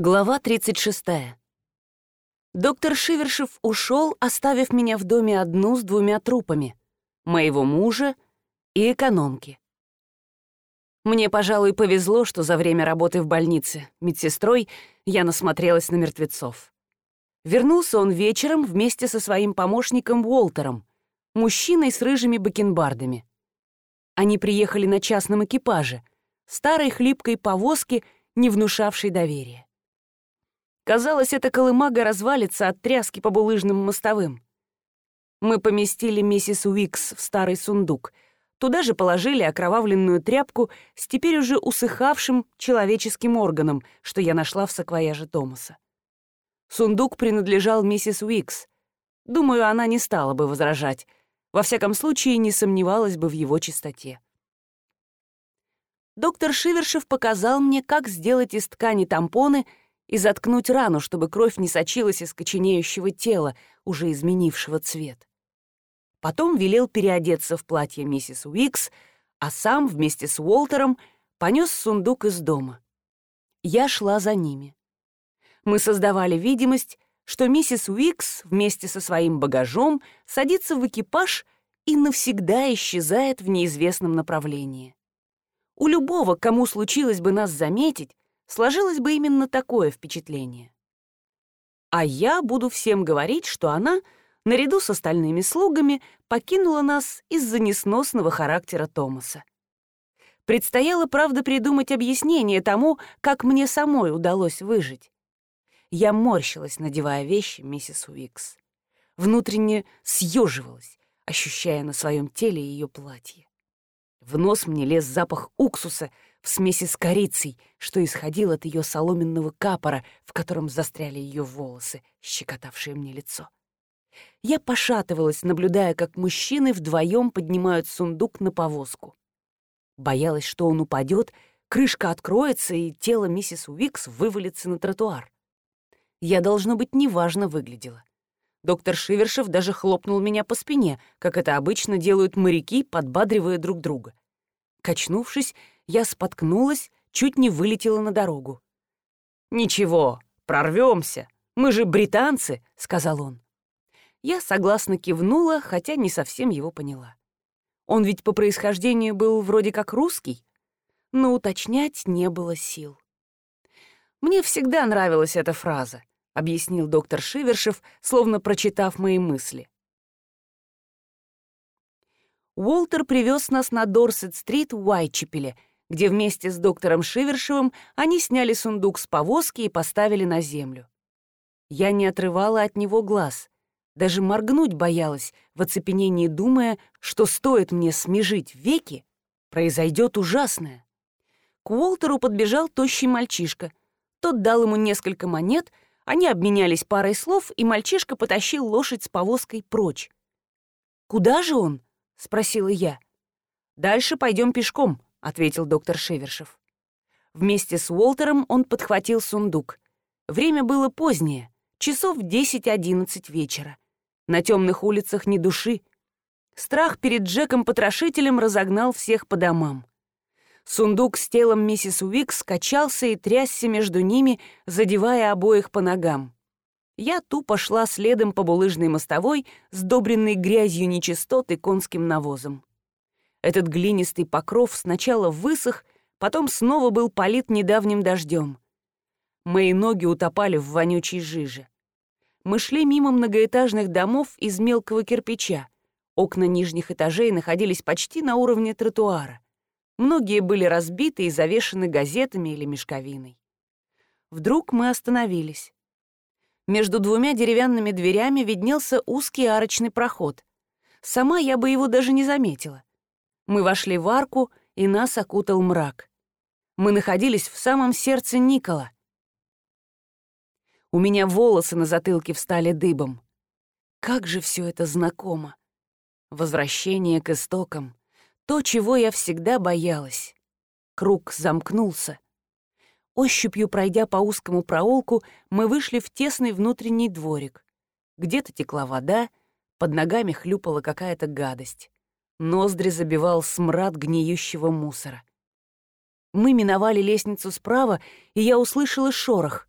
Глава 36. Доктор Шивершев ушел, оставив меня в доме одну с двумя трупами — моего мужа и экономки. Мне, пожалуй, повезло, что за время работы в больнице медсестрой я насмотрелась на мертвецов. Вернулся он вечером вместе со своим помощником Уолтером, мужчиной с рыжими бакенбардами. Они приехали на частном экипаже, старой хлипкой повозке, не внушавшей доверия. Казалось, эта колымага развалится от тряски по булыжным мостовым. Мы поместили миссис Уикс в старый сундук. Туда же положили окровавленную тряпку с теперь уже усыхавшим человеческим органом, что я нашла в саквояже Томаса. Сундук принадлежал миссис Уикс. Думаю, она не стала бы возражать. Во всяком случае, не сомневалась бы в его чистоте. Доктор Шивершев показал мне, как сделать из ткани тампоны — и заткнуть рану, чтобы кровь не сочилась из коченеющего тела, уже изменившего цвет. Потом велел переодеться в платье миссис Уикс, а сам вместе с Уолтером понес сундук из дома. Я шла за ними. Мы создавали видимость, что миссис Уикс вместе со своим багажом садится в экипаж и навсегда исчезает в неизвестном направлении. У любого, кому случилось бы нас заметить, сложилось бы именно такое впечатление. А я буду всем говорить, что она, наряду с остальными слугами, покинула нас из-за несносного характера Томаса. Предстояло, правда, придумать объяснение тому, как мне самой удалось выжить. Я морщилась, надевая вещи миссис Уикс. Внутренне съеживалась, ощущая на своем теле ее платье. В нос мне лез запах уксуса — в смеси с корицей, что исходил от ее соломенного капора, в котором застряли ее волосы, щекотавшие мне лицо. Я пошатывалась, наблюдая, как мужчины вдвоем поднимают сундук на повозку. Боялась, что он упадет, крышка откроется, и тело миссис Уикс вывалится на тротуар. Я, должно быть, неважно выглядела. Доктор Шивершев даже хлопнул меня по спине, как это обычно делают моряки, подбадривая друг друга. Качнувшись, я споткнулась, чуть не вылетела на дорогу. «Ничего, прорвемся. Мы же британцы», — сказал он. Я согласно кивнула, хотя не совсем его поняла. Он ведь по происхождению был вроде как русский, но уточнять не было сил. «Мне всегда нравилась эта фраза», — объяснил доктор Шивершев, словно прочитав мои мысли. Уолтер привез нас на Дорсет-стрит в Уайтчепеле — где вместе с доктором Шивершевым они сняли сундук с повозки и поставили на землю. Я не отрывала от него глаз, даже моргнуть боялась, в оцепенении думая, что стоит мне смежить веки, произойдет ужасное. К Уолтеру подбежал тощий мальчишка. Тот дал ему несколько монет, они обменялись парой слов, и мальчишка потащил лошадь с повозкой прочь. «Куда же он?» — спросила я. «Дальше пойдем пешком», — ответил доктор Шевершев. Вместе с Уолтером он подхватил сундук. Время было позднее, часов 10-11 вечера. На темных улицах ни души. Страх перед Джеком-потрошителем разогнал всех по домам. Сундук с телом миссис Уикс качался и трясся между ними, задевая обоих по ногам. Я тупо шла следом по булыжной мостовой, сдобренной грязью нечистот и конским навозом. Этот глинистый покров сначала высох, потом снова был полит недавним дождем. Мои ноги утопали в вонючей жиже. Мы шли мимо многоэтажных домов из мелкого кирпича. Окна нижних этажей находились почти на уровне тротуара. Многие были разбиты и завешены газетами или мешковиной. Вдруг мы остановились. Между двумя деревянными дверями виднелся узкий арочный проход. Сама я бы его даже не заметила. Мы вошли в арку, и нас окутал мрак. Мы находились в самом сердце Никола. У меня волосы на затылке встали дыбом. Как же все это знакомо. Возвращение к истокам. То, чего я всегда боялась. Круг замкнулся. Ощупью пройдя по узкому проулку, мы вышли в тесный внутренний дворик. Где-то текла вода, под ногами хлюпала какая-то гадость. Ноздри забивал смрад гниющего мусора. Мы миновали лестницу справа, и я услышала шорох.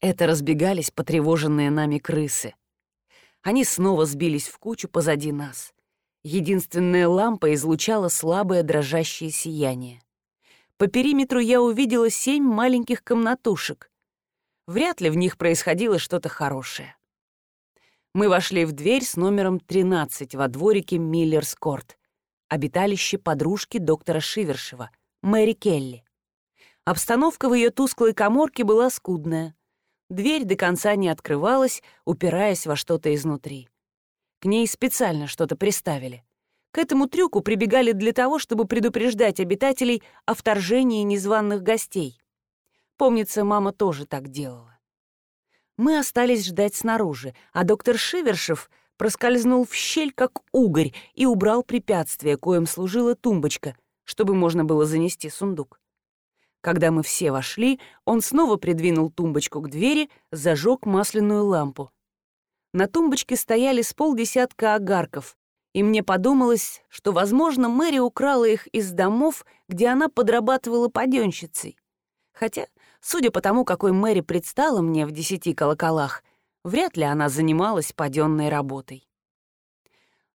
Это разбегались потревоженные нами крысы. Они снова сбились в кучу позади нас. Единственная лампа излучала слабое дрожащее сияние. По периметру я увидела семь маленьких комнатушек. Вряд ли в них происходило что-то хорошее. Мы вошли в дверь с номером 13 во дворике Миллерскорт, обиталище подружки доктора Шивершева, Мэри Келли. Обстановка в ее тусклой коморке была скудная. Дверь до конца не открывалась, упираясь во что-то изнутри. К ней специально что-то приставили. К этому трюку прибегали для того, чтобы предупреждать обитателей о вторжении незваных гостей. Помнится, мама тоже так делала. Мы остались ждать снаружи, а доктор Шивершев проскользнул в щель, как угорь, и убрал препятствие, коим служила тумбочка, чтобы можно было занести сундук. Когда мы все вошли, он снова придвинул тумбочку к двери, зажег масляную лампу. На тумбочке стояли с полдесятка огарков, и мне подумалось, что, возможно, Мэри украла их из домов, где она подрабатывала паденщицей. Хотя, судя по тому, какой Мэри предстала мне в десяти колоколах, вряд ли она занималась паденной работой.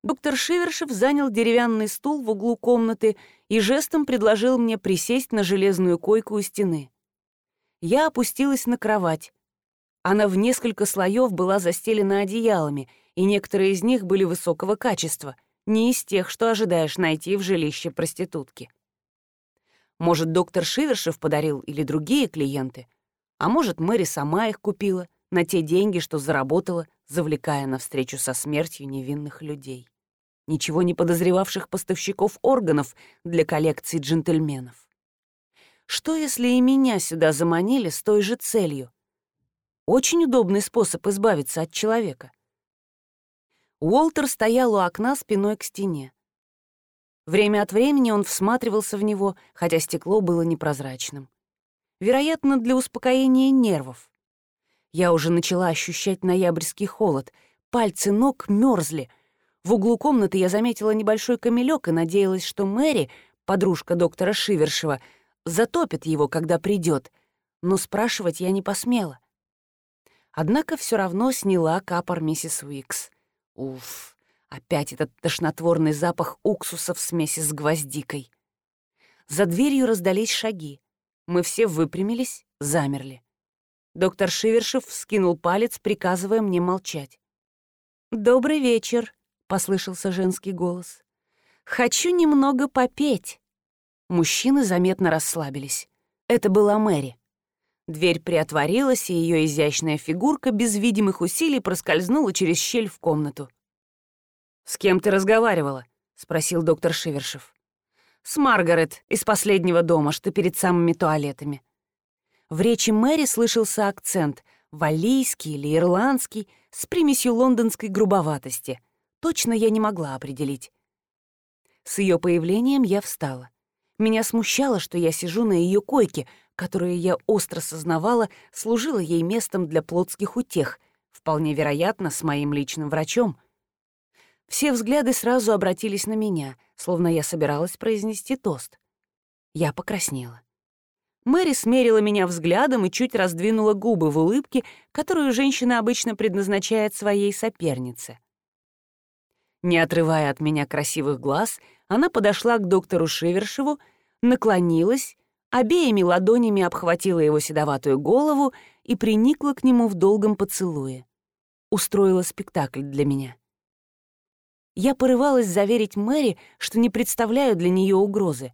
Доктор Шивершев занял деревянный стул в углу комнаты и жестом предложил мне присесть на железную койку у стены. Я опустилась на кровать. Она в несколько слоев была застелена одеялами, и некоторые из них были высокого качества, не из тех, что ожидаешь найти в жилище проститутки. Может, доктор Шивершев подарил или другие клиенты, а может, Мэри сама их купила на те деньги, что заработала, завлекая на встречу со смертью невинных людей ничего не подозревавших поставщиков органов для коллекции джентльменов. Что, если и меня сюда заманили с той же целью? Очень удобный способ избавиться от человека. Уолтер стоял у окна спиной к стене. Время от времени он всматривался в него, хотя стекло было непрозрачным. Вероятно, для успокоения нервов. Я уже начала ощущать ноябрьский холод, пальцы ног мерзли — в углу комнаты я заметила небольшой камелек и надеялась, что Мэри, подружка доктора Шивершева, затопит его, когда придет, но спрашивать я не посмела. Однако все равно сняла капор миссис Уикс. Уф, опять этот тошнотворный запах уксуса в смеси с гвоздикой. За дверью раздались шаги. Мы все выпрямились, замерли. Доктор Шивершев вскинул палец, приказывая мне молчать. «Добрый вечер», — послышался женский голос. «Хочу немного попеть». Мужчины заметно расслабились. Это была Мэри. Дверь приотворилась, и ее изящная фигурка без видимых усилий проскользнула через щель в комнату. «С кем ты разговаривала?» — спросил доктор Шивершев. «С Маргарет из последнего дома, что перед самыми туалетами». В речи Мэри слышался акцент — валлийский или ирландский, с примесью лондонской грубоватости — Точно я не могла определить. С ее появлением я встала. Меня смущало, что я сижу на ее койке, которую я остро сознавала, служила ей местом для плотских утех, вполне вероятно, с моим личным врачом. Все взгляды сразу обратились на меня, словно я собиралась произнести тост. Я покраснела. Мэри смерила меня взглядом и чуть раздвинула губы в улыбке, которую женщина обычно предназначает своей сопернице. Не отрывая от меня красивых глаз, она подошла к доктору Шевершеву, наклонилась, обеими ладонями обхватила его седоватую голову и приникла к нему в долгом поцелуе. Устроила спектакль для меня. Я порывалась заверить Мэри, что не представляю для нее угрозы.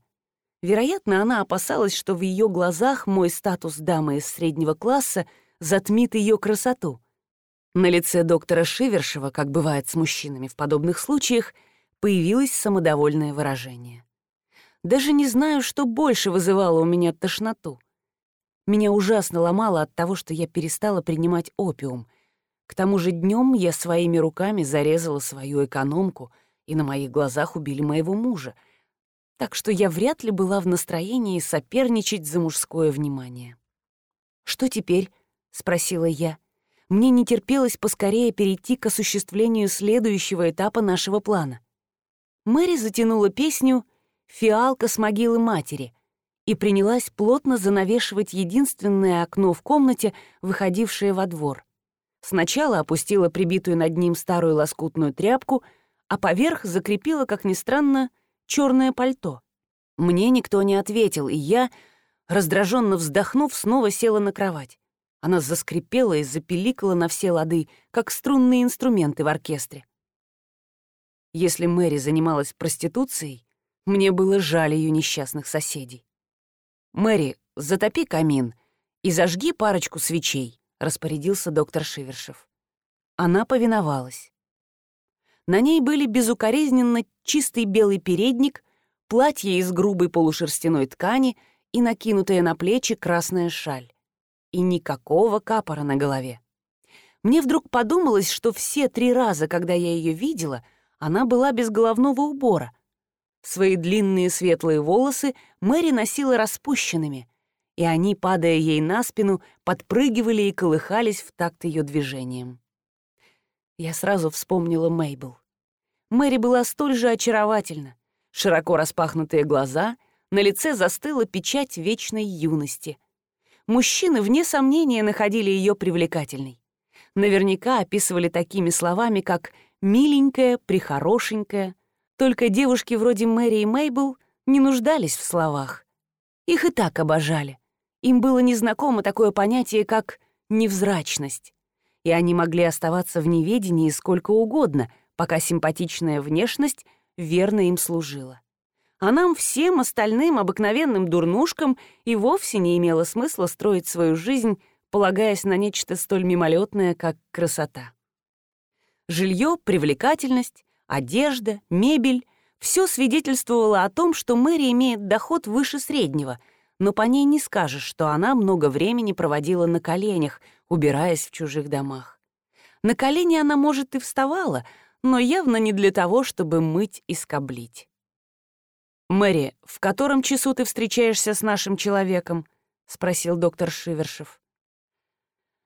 Вероятно, она опасалась, что в ее глазах мой статус дамы из среднего класса затмит ее красоту — на лице доктора Шивершева, как бывает с мужчинами в подобных случаях, появилось самодовольное выражение. Даже не знаю, что больше вызывало у меня тошноту. Меня ужасно ломало от того, что я перестала принимать опиум. К тому же днем я своими руками зарезала свою экономку, и на моих глазах убили моего мужа. Так что я вряд ли была в настроении соперничать за мужское внимание. «Что теперь?» — спросила я. — мне не терпелось поскорее перейти к осуществлению следующего этапа нашего плана. Мэри затянула песню «Фиалка с могилы матери», и принялась плотно занавешивать единственное окно в комнате, выходившее во двор. Сначала опустила прибитую над ним старую лоскутную тряпку, а поверх закрепила, как ни странно, черное пальто. Мне никто не ответил, и я, раздраженно вздохнув, снова села на кровать. Она заскрипела и запеликала на все лады, как струнные инструменты в оркестре. Если Мэри занималась проституцией, мне было жаль ее несчастных соседей. «Мэри, затопи камин и зажги парочку свечей», — распорядился доктор Шивершев. Она повиновалась. На ней были безукоризненно чистый белый передник, платье из грубой полушерстяной ткани и накинутая на плечи красная шаль и никакого капора на голове. Мне вдруг подумалось, что все три раза, когда я ее видела, она была без головного убора. Свои длинные светлые волосы Мэри носила распущенными, и они, падая ей на спину, подпрыгивали и колыхались в такт ее движением. Я сразу вспомнила Мейбл. Мэри была столь же очаровательна. Широко распахнутые глаза, на лице застыла печать вечной юности — мужчины, вне сомнения, находили ее привлекательной. Наверняка описывали такими словами, как «миленькая», «прихорошенькая». Только девушки вроде Мэри и Мейбл не нуждались в словах. Их и так обожали. Им было незнакомо такое понятие, как «невзрачность». И они могли оставаться в неведении сколько угодно, пока симпатичная внешность верно им служила а нам всем остальным обыкновенным дурнушкам и вовсе не имело смысла строить свою жизнь, полагаясь на нечто столь мимолетное, как красота. Жилье, привлекательность, одежда, мебель — все свидетельствовало о том, что Мэри имеет доход выше среднего, но по ней не скажешь, что она много времени проводила на коленях, убираясь в чужих домах. На колени она, может, и вставала, но явно не для того, чтобы мыть и скоблить. «Мэри, в котором часу ты встречаешься с нашим человеком?» — спросил доктор Шивершев.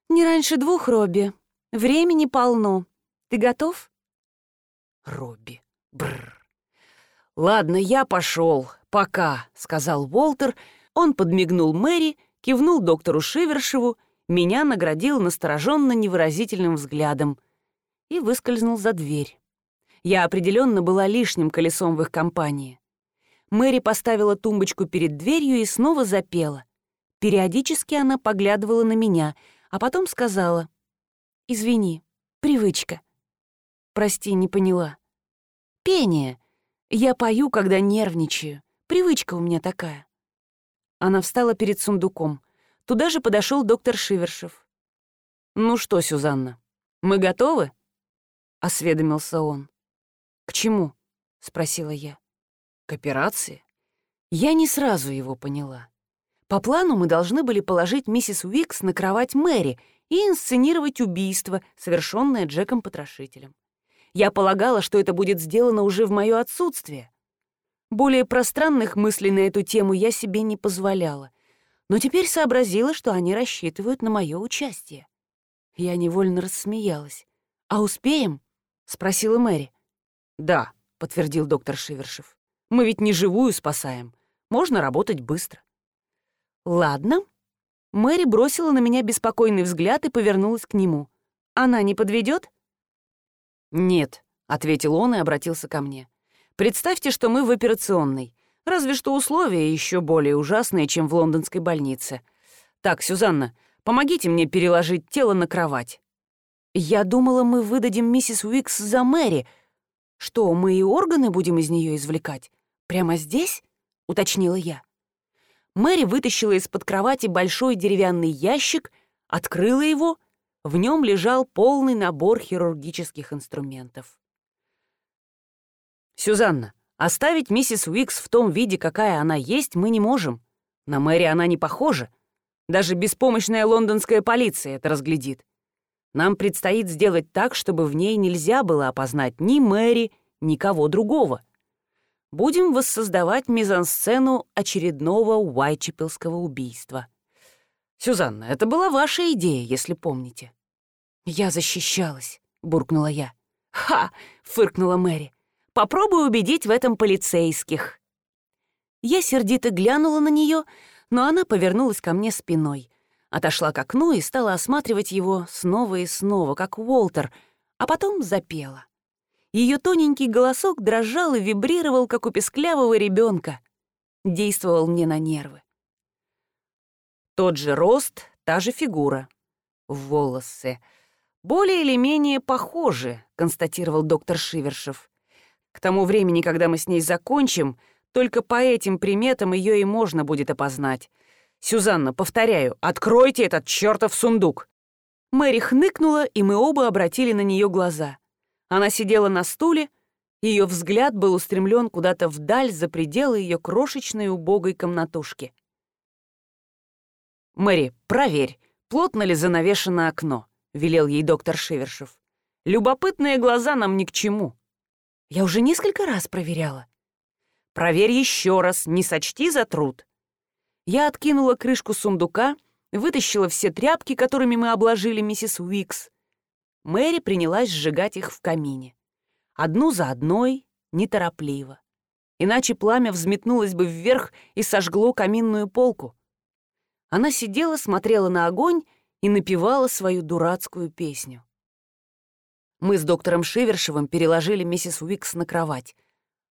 «Не раньше двух, Робби. Времени полно. Ты готов?» «Робби. Бррр. Ладно, я пошел. Пока», — сказал Уолтер. Он подмигнул Мэри, кивнул доктору Шивершеву, меня наградил настороженно невыразительным взглядом и выскользнул за дверь. Я определенно была лишним колесом в их компании. Мэри поставила тумбочку перед дверью и снова запела. Периодически она поглядывала на меня, а потом сказала. «Извини, привычка». «Прости, не поняла». «Пение. Я пою, когда нервничаю. Привычка у меня такая». Она встала перед сундуком. Туда же подошел доктор Шивершев. «Ну что, Сюзанна, мы готовы?» — осведомился он. «К чему?» — спросила я. К операции? Я не сразу его поняла. По плану мы должны были положить миссис Уикс на кровать Мэри и инсценировать убийство, совершенное Джеком-потрошителем. Я полагала, что это будет сделано уже в мое отсутствие. Более пространных мыслей на эту тему я себе не позволяла, но теперь сообразила, что они рассчитывают на мое участие. Я невольно рассмеялась. «А успеем?» — спросила Мэри. «Да», — подтвердил доктор Шивершев. Мы ведь не живую спасаем. Можно работать быстро. Ладно. Мэри бросила на меня беспокойный взгляд и повернулась к нему. Она не подведет? Нет, ответил он и обратился ко мне. Представьте, что мы в операционной. Разве что условия еще более ужасные, чем в лондонской больнице. Так, Сюзанна, помогите мне переложить тело на кровать. Я думала, мы выдадим миссис Уикс за Мэри. Что, мы и органы будем из нее извлекать? «Прямо здесь?» — уточнила я. Мэри вытащила из-под кровати большой деревянный ящик, открыла его. В нем лежал полный набор хирургических инструментов. «Сюзанна, оставить миссис Уикс в том виде, какая она есть, мы не можем. На Мэри она не похожа. Даже беспомощная лондонская полиция это разглядит. Нам предстоит сделать так, чтобы в ней нельзя было опознать ни Мэри, ни кого другого будем воссоздавать мизансцену очередного Уайтчепелского убийства. Сюзанна, это была ваша идея, если помните. Я защищалась, буркнула я. Ха! фыркнула Мэри. Попробуй убедить в этом полицейских. Я сердито глянула на нее, но она повернулась ко мне спиной, отошла к окну и стала осматривать его снова и снова, как Уолтер, а потом запела. Ее тоненький голосок дрожал и вибрировал, как у песклявого ребенка. Действовал мне на нервы. Тот же рост, та же фигура. Волосы. Более или менее похожи, констатировал доктор Шивершев. К тому времени, когда мы с ней закончим, только по этим приметам ее и можно будет опознать. Сюзанна, повторяю, откройте этот чертов сундук. Мэри хныкнула, и мы оба обратили на нее глаза. Она сидела на стуле, ее взгляд был устремлен куда-то вдаль за пределы ее крошечной убогой комнатушки. «Мэри, проверь, плотно ли занавешено окно», — велел ей доктор Шевершев. «Любопытные глаза нам ни к чему». «Я уже несколько раз проверяла». «Проверь еще раз, не сочти за труд». Я откинула крышку сундука, вытащила все тряпки, которыми мы обложили миссис Уикс, Мэри принялась сжигать их в камине. Одну за одной, неторопливо. Иначе пламя взметнулось бы вверх и сожгло каминную полку. Она сидела, смотрела на огонь и напевала свою дурацкую песню. Мы с доктором Шевершевым переложили миссис Уикс на кровать.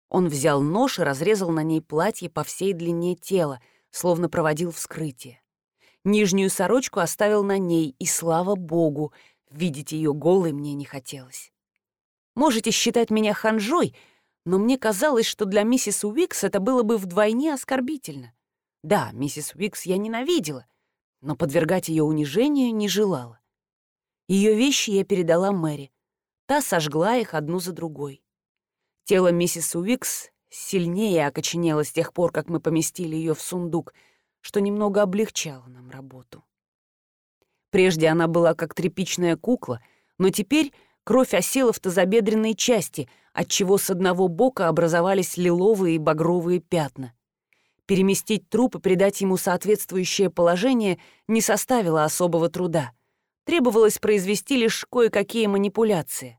Он взял нож и разрезал на ней платье по всей длине тела, словно проводил вскрытие. Нижнюю сорочку оставил на ней, и слава богу, Видеть ее голой мне не хотелось. Можете считать меня ханжой, но мне казалось, что для миссис Уикс это было бы вдвойне оскорбительно. Да, миссис Уикс я ненавидела, но подвергать ее унижению не желала. Ее вещи я передала Мэри. Та сожгла их одну за другой. Тело миссис Уикс сильнее окоченело с тех пор, как мы поместили ее в сундук, что немного облегчало нам работу. Прежде она была как тряпичная кукла, но теперь кровь осела в тазобедренной части, отчего с одного бока образовались лиловые и багровые пятна. Переместить труп и придать ему соответствующее положение не составило особого труда. Требовалось произвести лишь кое-какие манипуляции.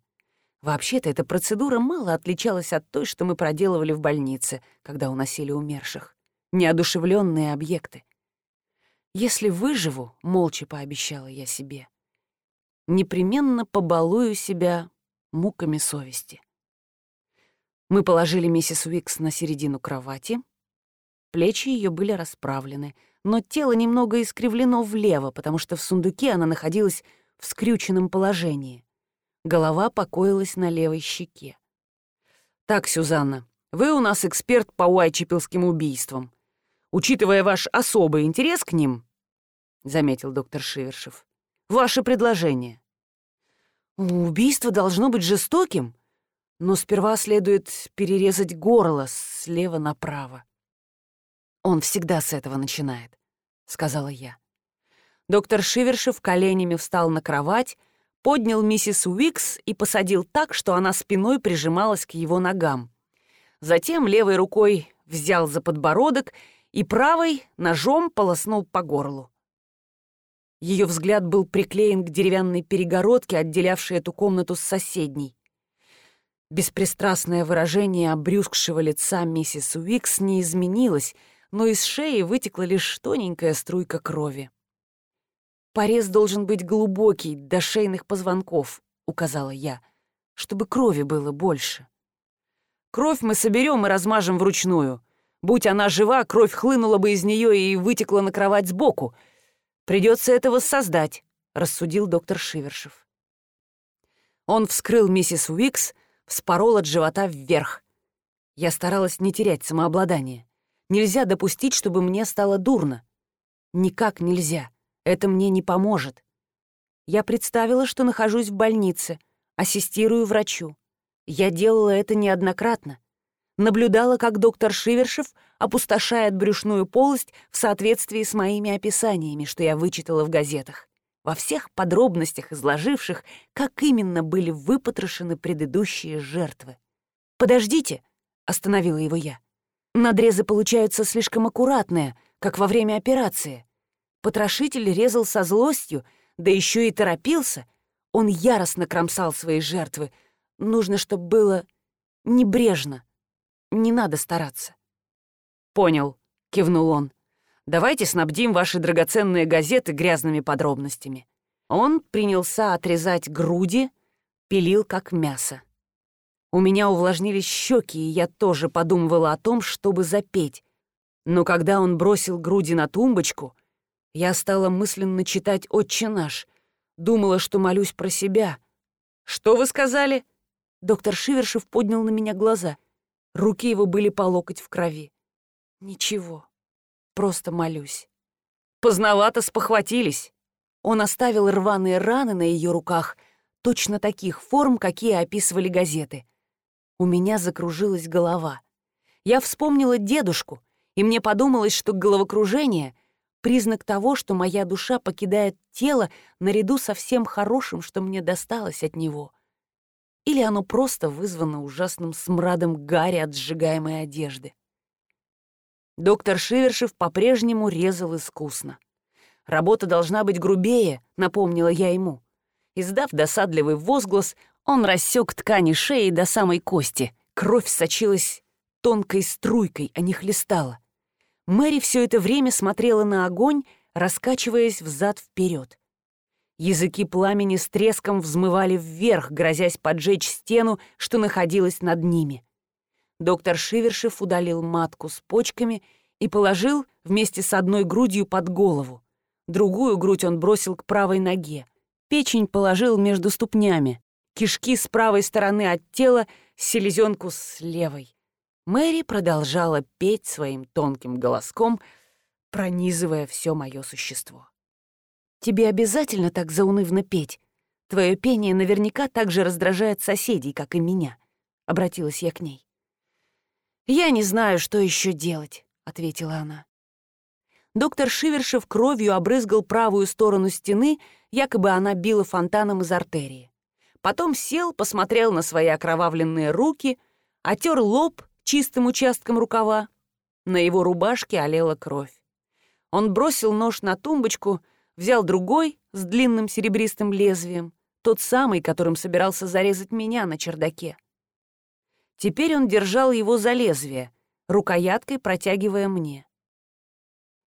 Вообще-то эта процедура мало отличалась от той, что мы проделывали в больнице, когда уносили умерших. Неодушевленные объекты. Если выживу, молча пообещала я себе, непременно побалую себя муками совести. Мы положили миссис Уикс на середину кровати. Плечи ее были расправлены, но тело немного искривлено влево, потому что в сундуке она находилась в скрюченном положении. Голова покоилась на левой щеке. «Так, Сюзанна, вы у нас эксперт по уайчепилским убийствам учитывая ваш особый интерес к ним, — заметил доктор Шивершев, — ваше предложение. Убийство должно быть жестоким, но сперва следует перерезать горло слева направо. Он всегда с этого начинает, — сказала я. Доктор Шивершев коленями встал на кровать, поднял миссис Уикс и посадил так, что она спиной прижималась к его ногам. Затем левой рукой взял за подбородок и правой ножом полоснул по горлу. Ее взгляд был приклеен к деревянной перегородке, отделявшей эту комнату с соседней. Беспристрастное выражение обрюзгшего лица миссис Уикс не изменилось, но из шеи вытекла лишь тоненькая струйка крови. «Порез должен быть глубокий, до шейных позвонков», — указала я, — «чтобы крови было больше». «Кровь мы соберем и размажем вручную», Будь она жива, кровь хлынула бы из нее и вытекла на кровать сбоку. Придется это воссоздать, рассудил доктор Шивершев. Он вскрыл миссис Уикс, вспорол от живота вверх. Я старалась не терять самообладание. Нельзя допустить, чтобы мне стало дурно. Никак нельзя. Это мне не поможет. Я представила, что нахожусь в больнице, ассистирую врачу. Я делала это неоднократно наблюдала, как доктор Шивершев опустошает брюшную полость в соответствии с моими описаниями, что я вычитала в газетах, во всех подробностях изложивших, как именно были выпотрошены предыдущие жертвы. «Подождите», — остановила его я. «Надрезы получаются слишком аккуратные, как во время операции. Потрошитель резал со злостью, да еще и торопился. Он яростно кромсал свои жертвы. Нужно, чтобы было небрежно, не надо стараться. «Понял», — кивнул он. «Давайте снабдим ваши драгоценные газеты грязными подробностями». Он принялся отрезать груди, пилил как мясо. У меня увлажнились щеки, и я тоже подумывала о том, чтобы запеть. Но когда он бросил груди на тумбочку, я стала мысленно читать «Отче наш», думала, что молюсь про себя. «Что вы сказали?» Доктор Шивершев поднял на меня глаза. Руки его были по локоть в крови. «Ничего, просто молюсь». «Поздновато спохватились». Он оставил рваные раны на ее руках, точно таких форм, какие описывали газеты. У меня закружилась голова. Я вспомнила дедушку, и мне подумалось, что головокружение — признак того, что моя душа покидает тело наряду со всем хорошим, что мне досталось от него. Или оно просто вызвано ужасным смрадом гари от сжигаемой одежды. Доктор Шивершев по-прежнему резал искусно. Работа должна быть грубее, напомнила я ему. Издав досадливый возглас, он рассек ткани шеи до самой кости. Кровь сочилась тонкой струйкой, а не хлестала. Мэри все это время смотрела на огонь, раскачиваясь взад-вперед. Языки пламени с треском взмывали вверх, грозясь поджечь стену, что находилась над ними. Доктор Шивершев удалил матку с почками и положил вместе с одной грудью под голову. Другую грудь он бросил к правой ноге. Печень положил между ступнями. Кишки с правой стороны от тела, селезенку с левой. Мэри продолжала петь своим тонким голоском, пронизывая все мое существо. «Тебе обязательно так заунывно петь? Твое пение наверняка так же раздражает соседей, как и меня», — обратилась я к ней. «Я не знаю, что еще делать», — ответила она. Доктор Шивершев кровью обрызгал правую сторону стены, якобы она била фонтаном из артерии. Потом сел, посмотрел на свои окровавленные руки, отер лоб чистым участком рукава. На его рубашке олела кровь. Он бросил нож на тумбочку, взял другой с длинным серебристым лезвием, тот самый, которым собирался зарезать меня на чердаке. Теперь он держал его за лезвие, рукояткой протягивая мне.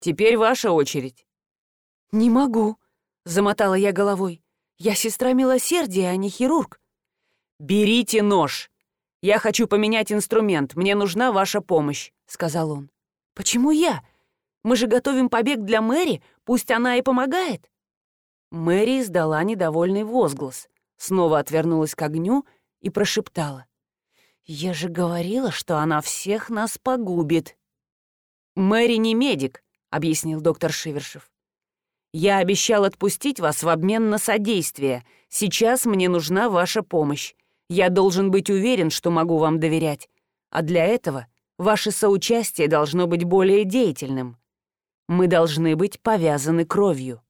Теперь ваша очередь». «Не могу», — замотала я головой. «Я сестра милосердия, а не хирург». «Берите нож. Я хочу поменять инструмент. Мне нужна ваша помощь», — сказал он. «Почему я? Мы же готовим побег для Мэри, пусть она и помогает». Мэри издала недовольный возглас, снова отвернулась к огню и прошептала. «Я же говорила, что она всех нас погубит». «Мэри не медик объяснил доктор Шивершев. «Я обещал отпустить вас в обмен на содействие. Сейчас мне нужна ваша помощь. Я должен быть уверен, что могу вам доверять. А для этого ваше соучастие должно быть более деятельным. Мы должны быть повязаны кровью».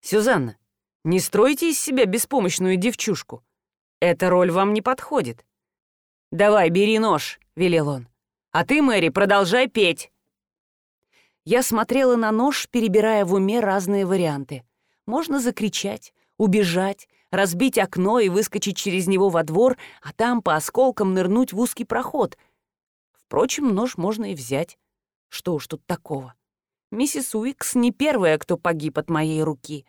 «Сюзанна, не стройте из себя беспомощную девчушку. Эта роль вам не подходит». «Давай, бери нож», — велел он. «А ты, Мэри, продолжай петь». Я смотрела на нож, перебирая в уме разные варианты. Можно закричать, убежать, разбить окно и выскочить через него во двор, а там по осколкам нырнуть в узкий проход. Впрочем, нож можно и взять. Что уж тут такого. Миссис Уикс не первая, кто погиб от моей руки.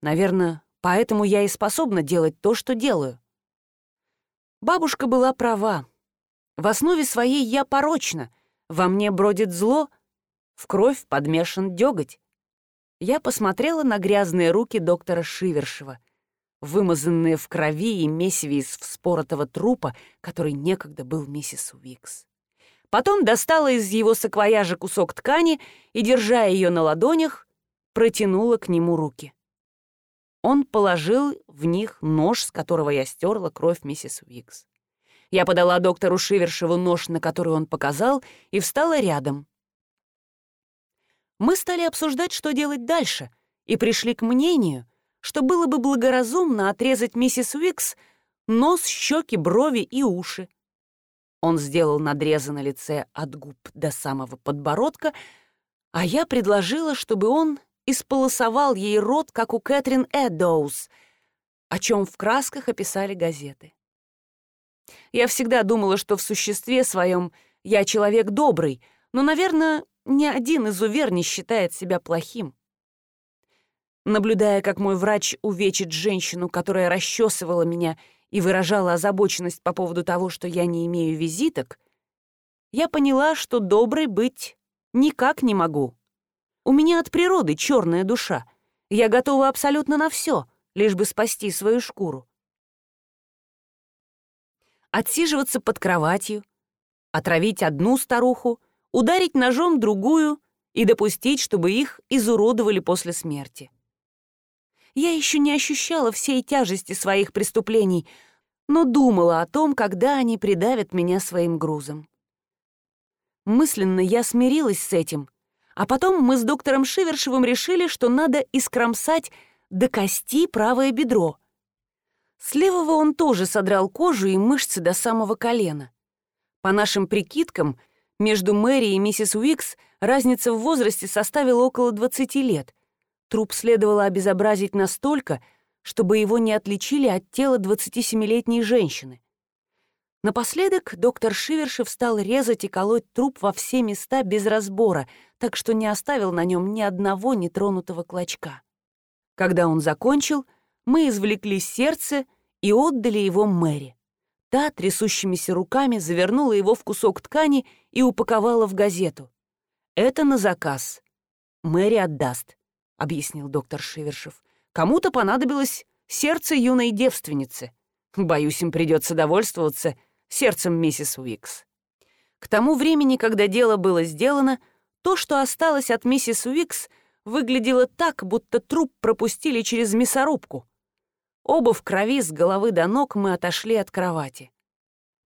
Наверное, поэтому я и способна делать то, что делаю. Бабушка была права. В основе своей я порочна. Во мне бродит зло, в кровь подмешан деготь. Я посмотрела на грязные руки доктора Шивершева, вымазанные в крови и месиве из вспоротого трупа, который некогда был миссис Уикс. Потом достала из его саквояжа кусок ткани и, держа ее на ладонях, протянула к нему руки. Он положил в них нож, с которого я стерла кровь миссис Уикс. Я подала доктору Шивершеву нож, на который он показал, и встала рядом мы стали обсуждать, что делать дальше, и пришли к мнению, что было бы благоразумно отрезать миссис Уикс нос, щеки, брови и уши. Он сделал надрезы на лице от губ до самого подбородка, а я предложила, чтобы он исполосовал ей рот, как у Кэтрин Эддоус, о чем в красках описали газеты. Я всегда думала, что в существе своем я человек добрый — но, наверное, ни один изувер не считает себя плохим. Наблюдая, как мой врач увечит женщину, которая расчесывала меня и выражала озабоченность по поводу того, что я не имею визиток, я поняла, что доброй быть никак не могу. У меня от природы черная душа. Я готова абсолютно на все, лишь бы спасти свою шкуру. Отсиживаться под кроватью, отравить одну старуху, ударить ножом другую и допустить, чтобы их изуродовали после смерти. Я еще не ощущала всей тяжести своих преступлений, но думала о том, когда они придавят меня своим грузом. Мысленно я смирилась с этим, а потом мы с доктором Шивершевым решили, что надо искромсать до кости правое бедро. С левого он тоже содрал кожу и мышцы до самого колена. По нашим прикидкам, между Мэри и миссис Уикс разница в возрасте составила около 20 лет. Труп следовало обезобразить настолько, чтобы его не отличили от тела 27-летней женщины. Напоследок доктор Шивершев стал резать и колоть труп во все места без разбора, так что не оставил на нем ни одного нетронутого клочка. Когда он закончил, мы извлекли сердце и отдали его Мэри. Та трясущимися руками завернула его в кусок ткани и упаковала в газету. «Это на заказ. Мэри отдаст», — объяснил доктор Шивершев. «Кому-то понадобилось сердце юной девственницы. Боюсь, им придется довольствоваться сердцем миссис Уикс». К тому времени, когда дело было сделано, то, что осталось от миссис Уикс, выглядело так, будто труп пропустили через мясорубку. Оба в крови с головы до ног мы отошли от кровати.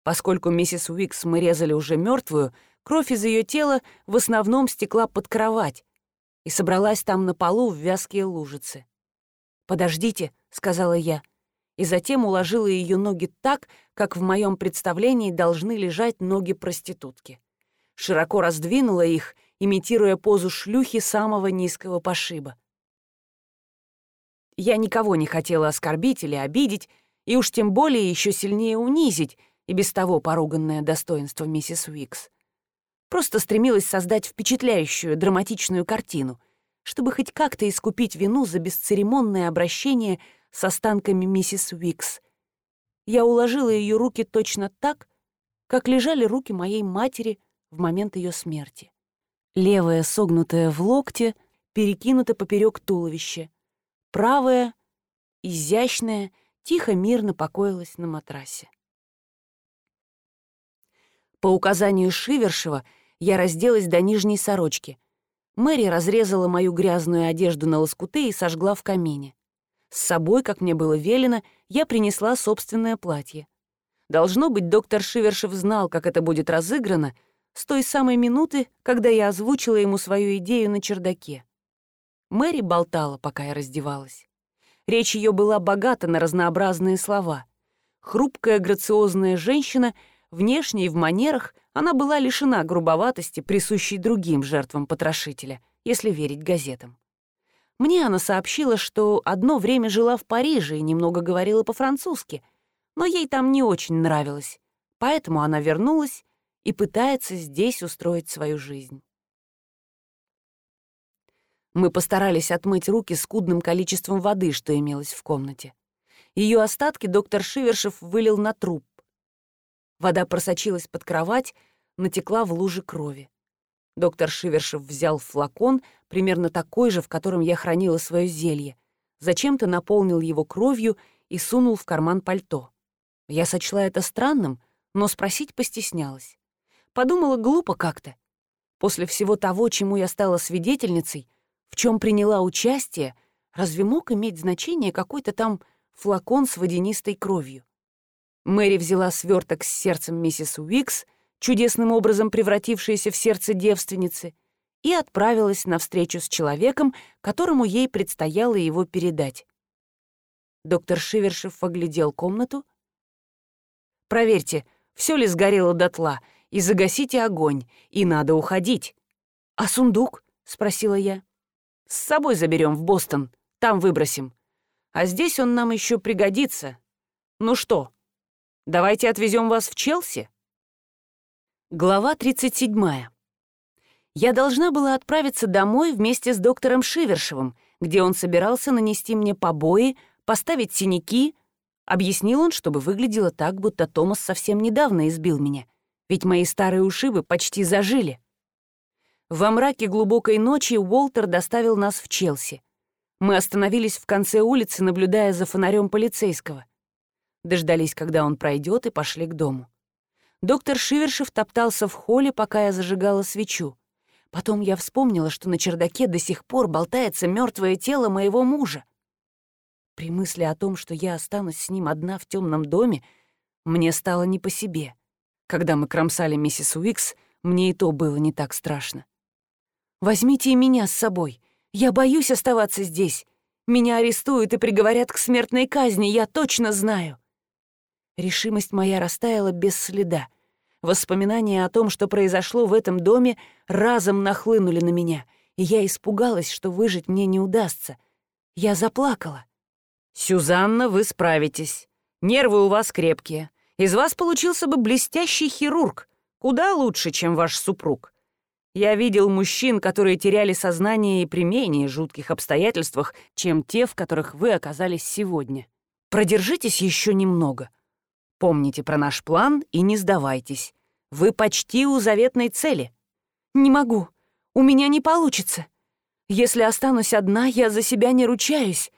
Поскольку миссис Уикс мы резали уже мертвую, кровь из ее тела в основном стекла под кровать и собралась там на полу в вязкие лужицы. «Подождите», — сказала я, и затем уложила ее ноги так, как в моем представлении должны лежать ноги проститутки. Широко раздвинула их, имитируя позу шлюхи самого низкого пошиба. Я никого не хотела оскорбить или обидеть, и уж тем более еще сильнее унизить и без того поруганное достоинство миссис Уикс. Просто стремилась создать впечатляющую, драматичную картину, чтобы хоть как-то искупить вину за бесцеремонное обращение с останками миссис Уикс. Я уложила ее руки точно так, как лежали руки моей матери в момент ее смерти. Левая, согнутая в локте, перекинута поперек туловища, Правая, изящная, тихо мирно покоилась на матрасе. По указанию Шивершева я разделась до нижней сорочки. Мэри разрезала мою грязную одежду на лоскуты и сожгла в камине. С собой, как мне было велено, я принесла собственное платье. Должно быть, доктор Шивершев знал, как это будет разыграно, с той самой минуты, когда я озвучила ему свою идею на чердаке. Мэри болтала, пока я раздевалась. Речь ее была богата на разнообразные слова. Хрупкая, грациозная женщина, внешне и в манерах, она была лишена грубоватости, присущей другим жертвам потрошителя, если верить газетам. Мне она сообщила, что одно время жила в Париже и немного говорила по-французски, но ей там не очень нравилось, поэтому она вернулась и пытается здесь устроить свою жизнь. Мы постарались отмыть руки скудным количеством воды, что имелось в комнате. Ее остатки доктор Шивершев вылил на труп. Вода просочилась под кровать, натекла в луже крови. Доктор Шивершев взял флакон, примерно такой же, в котором я хранила свое зелье, зачем-то наполнил его кровью и сунул в карман пальто. Я сочла это странным, но спросить постеснялась. Подумала глупо как-то. После всего того, чему я стала свидетельницей, в чем приняла участие, разве мог иметь значение какой-то там флакон с водянистой кровью? Мэри взяла сверток с сердцем миссис Уикс, чудесным образом превратившееся в сердце девственницы, и отправилась на встречу с человеком, которому ей предстояло его передать. Доктор Шивершев оглядел комнату. «Проверьте, все ли сгорело дотла, и загасите огонь, и надо уходить». «А сундук?» — спросила я. С собой заберем в Бостон, там выбросим. А здесь он нам еще пригодится. Ну что, давайте отвезем вас в Челси?» Глава 37. Я должна была отправиться домой вместе с доктором Шивершевым, где он собирался нанести мне побои, поставить синяки. Объяснил он, чтобы выглядело так, будто Томас совсем недавно избил меня, ведь мои старые ушибы почти зажили. Во мраке глубокой ночи Уолтер доставил нас в Челси. Мы остановились в конце улицы, наблюдая за фонарем полицейского. Дождались, когда он пройдет, и пошли к дому. Доктор Шивершев топтался в холле, пока я зажигала свечу. Потом я вспомнила, что на чердаке до сих пор болтается мертвое тело моего мужа. При мысли о том, что я останусь с ним одна в темном доме, мне стало не по себе. Когда мы кромсали миссис Уикс, мне и то было не так страшно. «Возьмите и меня с собой. Я боюсь оставаться здесь. Меня арестуют и приговорят к смертной казни, я точно знаю». Решимость моя растаяла без следа. Воспоминания о том, что произошло в этом доме, разом нахлынули на меня, и я испугалась, что выжить мне не удастся. Я заплакала. «Сюзанна, вы справитесь. Нервы у вас крепкие. Из вас получился бы блестящий хирург, куда лучше, чем ваш супруг. Я видел мужчин, которые теряли сознание и при менее жутких обстоятельствах, чем те, в которых вы оказались сегодня. Продержитесь еще немного. Помните про наш план и не сдавайтесь. Вы почти у заветной цели. Не могу. У меня не получится. Если останусь одна, я за себя не ручаюсь.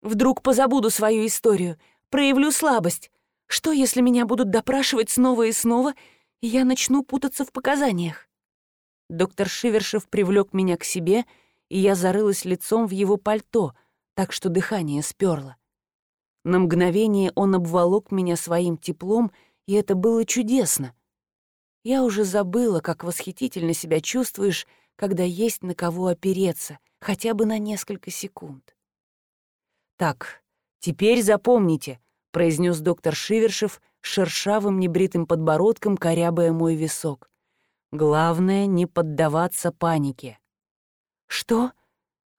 Вдруг позабуду свою историю, проявлю слабость. Что, если меня будут допрашивать снова и снова, и я начну путаться в показаниях? Доктор Шивершев привлек меня к себе, и я зарылась лицом в его пальто, так что дыхание сперло. На мгновение он обволок меня своим теплом, и это было чудесно. Я уже забыла, как восхитительно себя чувствуешь, когда есть на кого опереться, хотя бы на несколько секунд. «Так, теперь запомните», — произнес доктор Шивершев шершавым небритым подбородком, корябая мой висок. «Главное — не поддаваться панике». «Что?»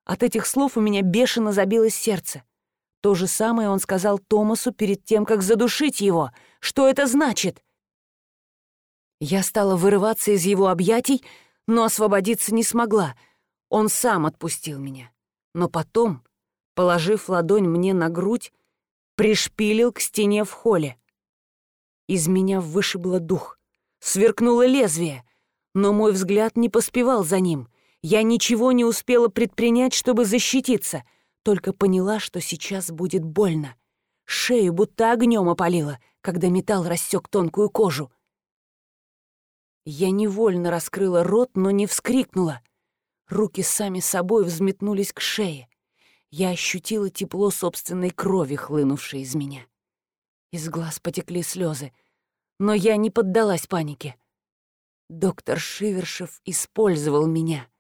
От этих слов у меня бешено забилось сердце. То же самое он сказал Томасу перед тем, как задушить его. Что это значит? Я стала вырываться из его объятий, но освободиться не смогла. Он сам отпустил меня. Но потом, положив ладонь мне на грудь, пришпилил к стене в холле. Из меня вышибло дух. Сверкнуло лезвие, но мой взгляд не поспевал за ним. Я ничего не успела предпринять, чтобы защититься — только поняла, что сейчас будет больно. Шею будто огнем опалило, когда металл рассек тонкую кожу. Я невольно раскрыла рот, но не вскрикнула. Руки сами собой взметнулись к шее. Я ощутила тепло собственной крови, хлынувшей из меня. Из глаз потекли слезы, но я не поддалась панике. Доктор Шивершев использовал меня —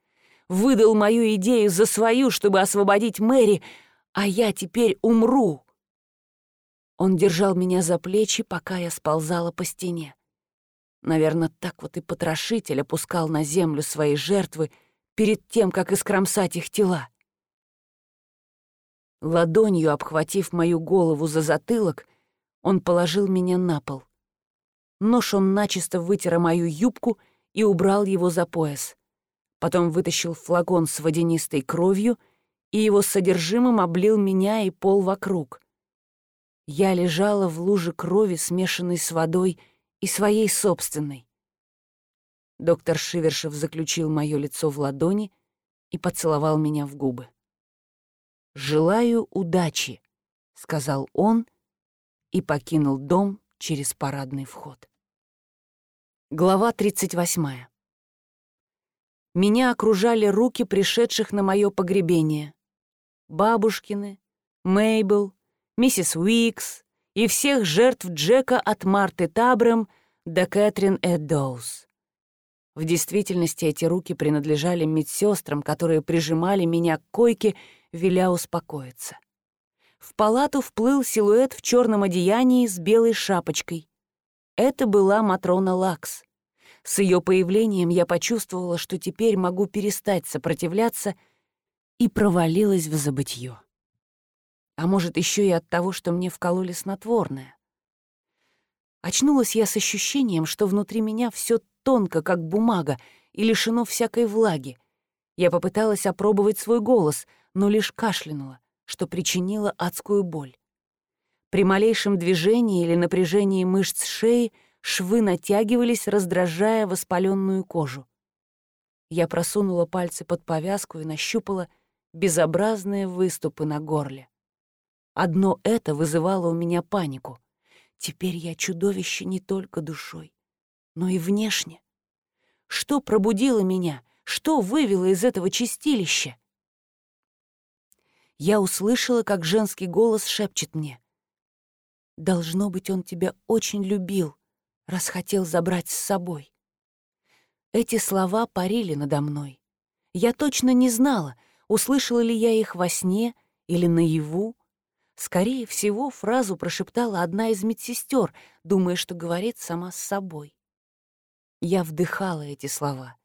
выдал мою идею за свою, чтобы освободить Мэри, а я теперь умру. Он держал меня за плечи, пока я сползала по стене. Наверное, так вот и потрошитель опускал на землю свои жертвы перед тем, как искромсать их тела. Ладонью обхватив мою голову за затылок, он положил меня на пол. Нож он начисто вытер мою юбку и убрал его за пояс. Потом вытащил флакон с водянистой кровью и его содержимым облил меня и пол вокруг. Я лежала в луже крови, смешанной с водой и своей собственной. Доктор Шивершев заключил мое лицо в ладони и поцеловал меня в губы. «Желаю удачи», — сказал он и покинул дом через парадный вход. Глава тридцать восьмая. Меня окружали руки пришедших на мое погребение. Бабушкины, Мейбл, миссис Уикс и всех жертв Джека от Марты Табрем до Кэтрин Эддоус. В действительности эти руки принадлежали медсестрам, которые прижимали меня к койке, веля успокоиться. В палату вплыл силуэт в черном одеянии с белой шапочкой. Это была Матрона Лакс. С ее появлением я почувствовала, что теперь могу перестать сопротивляться и провалилась в забытье. А может, еще и от того, что мне вкололи снотворное. Очнулась я с ощущением, что внутри меня все тонко, как бумага, и лишено всякой влаги. Я попыталась опробовать свой голос, но лишь кашлянула, что причинило адскую боль. При малейшем движении или напряжении мышц шеи швы натягивались, раздражая воспаленную кожу. Я просунула пальцы под повязку и нащупала безобразные выступы на горле. Одно это вызывало у меня панику. Теперь я чудовище не только душой, но и внешне. Что пробудило меня? Что вывело из этого чистилища? Я услышала, как женский голос шепчет мне. «Должно быть, он тебя очень любил, раз хотел забрать с собой». Эти слова парили надо мной. Я точно не знала, услышала ли я их во сне или наяву. Скорее всего, фразу прошептала одна из медсестер, думая, что говорит сама с собой. Я вдыхала эти слова.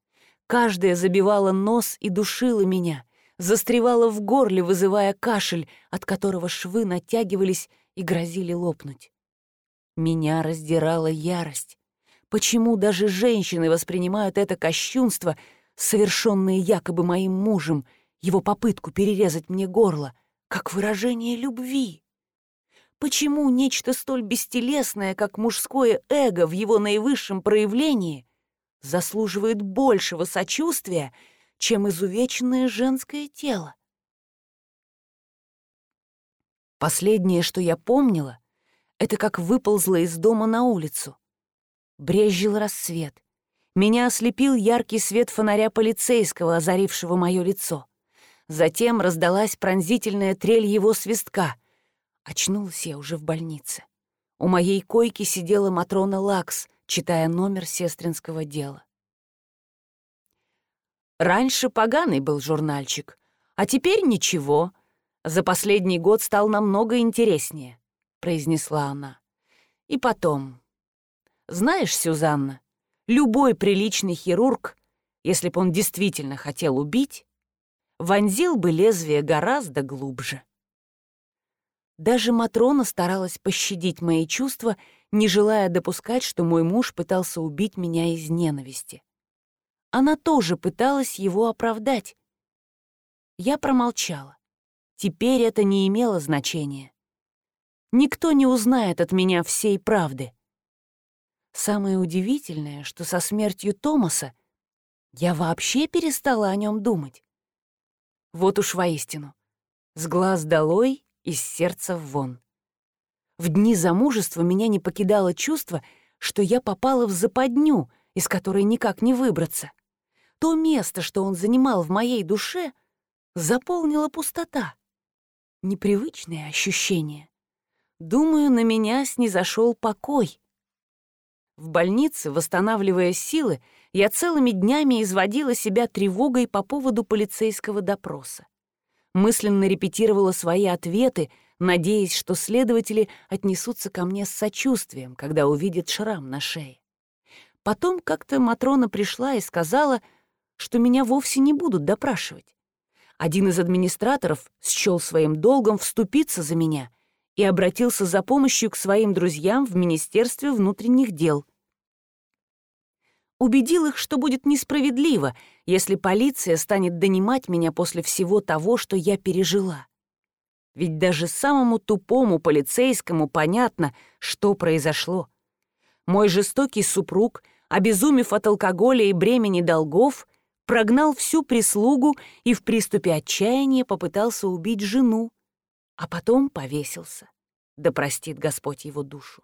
Каждая забивала нос и душила меня, застревала в горле, вызывая кашель, от которого швы натягивались и грозили лопнуть. Меня раздирала ярость. Почему даже женщины воспринимают это кощунство, совершенное якобы моим мужем, его попытку перерезать мне горло, как выражение любви? Почему нечто столь бестелесное, как мужское эго в его наивысшем проявлении, заслуживает большего сочувствия, чем изувеченное женское тело? Последнее, что я помнила, это как выползла из дома на улицу. Брезжил рассвет. Меня ослепил яркий свет фонаря полицейского, озарившего мое лицо. Затем раздалась пронзительная трель его свистка. Очнулась я уже в больнице. У моей койки сидела Матрона Лакс, читая номер сестринского дела. Раньше поганый был журнальчик, а теперь ничего. За последний год стал намного интереснее, произнесла она. И потом. Знаешь, Сюзанна, любой приличный хирург, если бы он действительно хотел убить, вонзил бы лезвие гораздо глубже. Даже Матрона старалась пощадить мои чувства, не желая допускать, что мой муж пытался убить меня из ненависти. Она тоже пыталась его оправдать. Я промолчала. Теперь это не имело значения. Никто не узнает от меня всей правды. Самое удивительное, что со смертью Томаса я вообще перестала о нем думать. Вот уж воистину. С глаз долой, из сердца вон. В дни замужества меня не покидало чувство, что я попала в западню, из которой никак не выбраться. То место, что он занимал в моей душе, заполнила пустота. Непривычное ощущение. Думаю, на меня снизошел покой. В больнице, восстанавливая силы, я целыми днями изводила себя тревогой по поводу полицейского допроса. Мысленно репетировала свои ответы, надеясь, что следователи отнесутся ко мне с сочувствием, когда увидят шрам на шее. Потом как-то Матрона пришла и сказала, что меня вовсе не будут допрашивать. Один из администраторов счел своим долгом вступиться за меня и обратился за помощью к своим друзьям в Министерстве внутренних дел — убедил их, что будет несправедливо, если полиция станет донимать меня после всего того, что я пережила. Ведь даже самому тупому полицейскому понятно, что произошло. Мой жестокий супруг, обезумев от алкоголя и бремени долгов, прогнал всю прислугу и в приступе отчаяния попытался убить жену, а потом повесился. Да простит Господь его душу.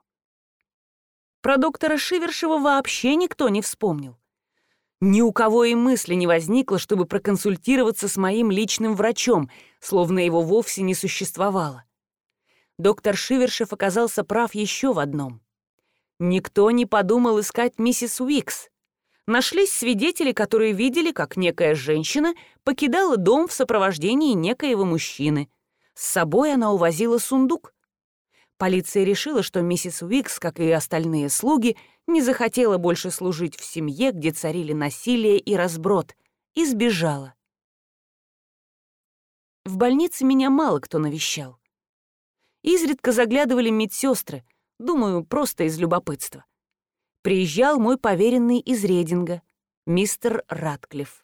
Про доктора Шивершева вообще никто не вспомнил. Ни у кого и мысли не возникло, чтобы проконсультироваться с моим личным врачом, словно его вовсе не существовало. Доктор Шивершев оказался прав еще в одном. Никто не подумал искать миссис Уикс. Нашлись свидетели, которые видели, как некая женщина покидала дом в сопровождении некоего мужчины. С собой она увозила сундук. Полиция решила, что миссис Уикс, как и остальные слуги, не захотела больше служить в семье, где царили насилие и разброд, и сбежала. В больнице меня мало кто навещал. Изредка заглядывали медсестры, думаю, просто из любопытства. Приезжал мой поверенный из Рединга. мистер Ратклифф.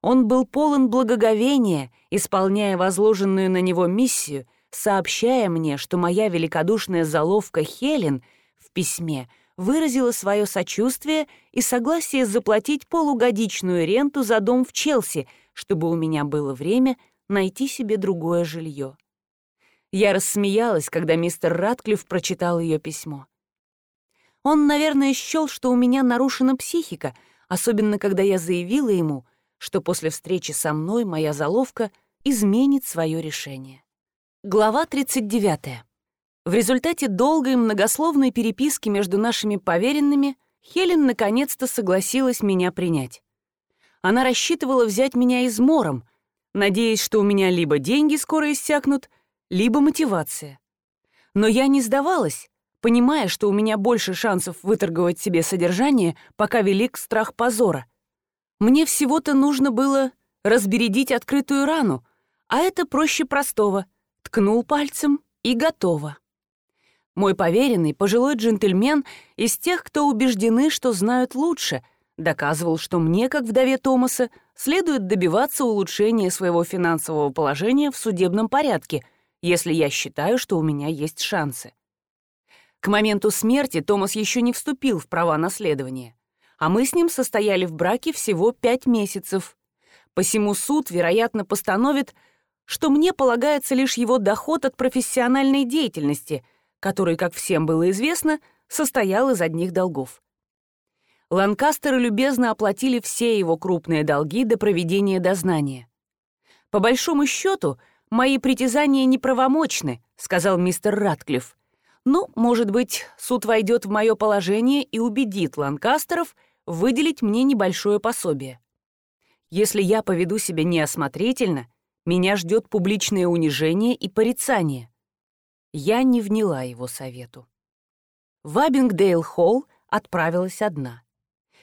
Он был полон благоговения, исполняя возложенную на него миссию, сообщая мне, что моя великодушная заловка Хелен в письме выразила свое сочувствие и согласие заплатить полугодичную ренту за дом в Челси, чтобы у меня было время найти себе другое жилье. Я рассмеялась, когда мистер Ратклифф прочитал ее письмо. Он, наверное, счел, что у меня нарушена психика, особенно когда я заявила ему, что после встречи со мной моя заловка изменит свое решение. Глава 39. В результате долгой многословной переписки между нашими поверенными Хелен наконец-то согласилась меня принять. Она рассчитывала взять меня измором, надеясь, что у меня либо деньги скоро иссякнут, либо мотивация. Но я не сдавалась, понимая, что у меня больше шансов выторговать себе содержание, пока велик страх позора. Мне всего-то нужно было разбередить открытую рану, а это проще простого. Ткнул пальцем и готово. Мой поверенный, пожилой джентльмен, из тех, кто убеждены, что знают лучше, доказывал, что мне, как вдове Томаса, следует добиваться улучшения своего финансового положения в судебном порядке — если я считаю, что у меня есть шансы. К моменту смерти Томас еще не вступил в права наследования, а мы с ним состояли в браке всего пять месяцев. Посему суд, вероятно, постановит, что мне полагается лишь его доход от профессиональной деятельности, который, как всем было известно, состоял из одних долгов. Ланкастеры любезно оплатили все его крупные долги до проведения дознания. По большому счету, «Мои притязания неправомочны», — сказал мистер Ратклифф. «Ну, может быть, суд войдет в мое положение и убедит Ланкастеров выделить мне небольшое пособие. Если я поведу себя неосмотрительно, меня ждет публичное унижение и порицание». Я не вняла его совету. В Абингдейл-холл отправилась одна.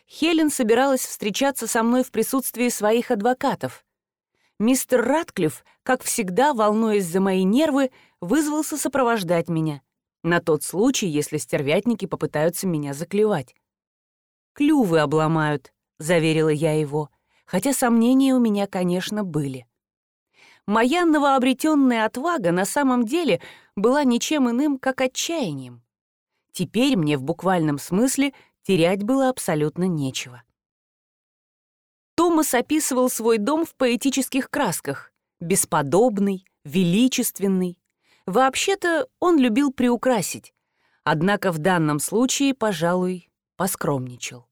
Хелен собиралась встречаться со мной в присутствии своих адвокатов — Мистер Ратклифф, как всегда, волнуясь за мои нервы, вызвался сопровождать меня. На тот случай, если стервятники попытаются меня заклевать. «Клювы обломают», — заверила я его, хотя сомнения у меня, конечно, были. Моя новообретенная отвага на самом деле была ничем иным, как отчаянием. Теперь мне в буквальном смысле терять было абсолютно нечего. Томас описывал свой дом в поэтических красках. Бесподобный, величественный. Вообще-то он любил приукрасить. Однако в данном случае, пожалуй, поскромничал.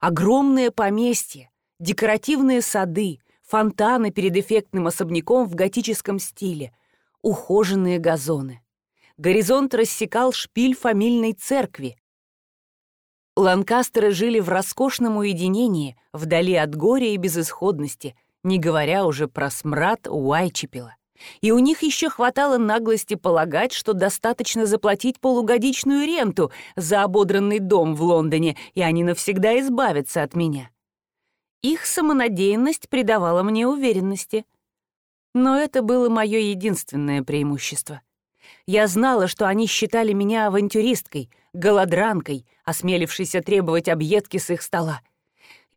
Огромное поместье, декоративные сады, фонтаны перед эффектным особняком в готическом стиле, ухоженные газоны. Горизонт рассекал шпиль фамильной церкви, Ланкастеры жили в роскошном уединении, вдали от горя и безысходности, не говоря уже про смрад Уайчепела. И у них еще хватало наглости полагать, что достаточно заплатить полугодичную ренту за ободранный дом в Лондоне, и они навсегда избавятся от меня. Их самонадеянность придавала мне уверенности. Но это было мое единственное преимущество. Я знала, что они считали меня авантюристкой, голодранкой, осмелившейся требовать объедки с их стола.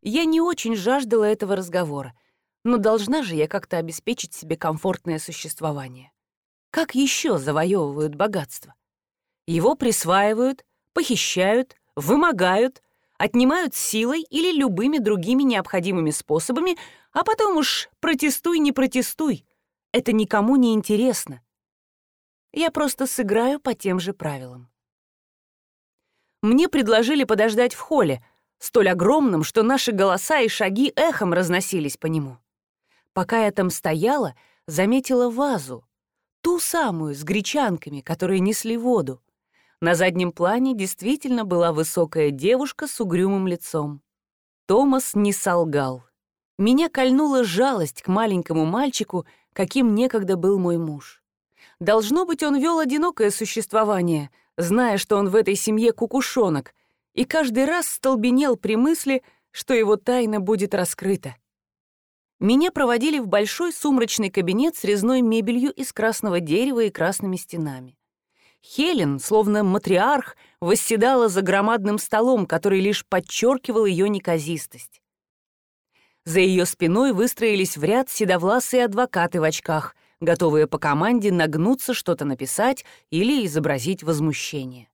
Я не очень жаждала этого разговора, но должна же я как-то обеспечить себе комфортное существование. Как еще завоевывают богатство? Его присваивают, похищают, вымогают, отнимают силой или любыми другими необходимыми способами, а потом уж протестуй, не протестуй. Это никому не интересно. Я просто сыграю по тем же правилам. Мне предложили подождать в холле, столь огромном, что наши голоса и шаги эхом разносились по нему. Пока я там стояла, заметила вазу, ту самую с гречанками, которые несли воду. На заднем плане действительно была высокая девушка с угрюмым лицом. Томас не солгал. Меня кольнула жалость к маленькому мальчику, каким некогда был мой муж. Должно быть, он вел одинокое существование, зная, что он в этой семье кукушонок, и каждый раз столбенел при мысли, что его тайна будет раскрыта. Меня проводили в большой сумрачный кабинет с резной мебелью из красного дерева и красными стенами. Хелен, словно матриарх, восседала за громадным столом, который лишь подчеркивал ее неказистость. За ее спиной выстроились в ряд седовласые адвокаты в очках, готовые по команде нагнуться, что-то написать или изобразить возмущение.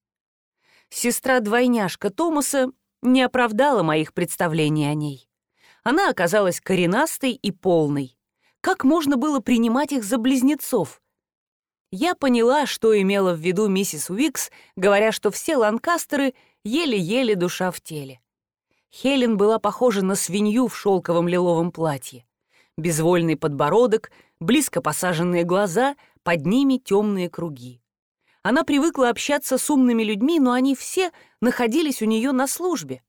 Сестра-двойняшка Томаса не оправдала моих представлений о ней. Она оказалась коренастой и полной. Как можно было принимать их за близнецов? Я поняла, что имела в виду миссис Уикс, говоря, что все ланкастеры еле-еле душа в теле. Хелен была похожа на свинью в шелковом лиловом платье. Безвольный подбородок, близко посаженные глаза, под ними темные круги. Она привыкла общаться с умными людьми, но они все находились у нее на службе.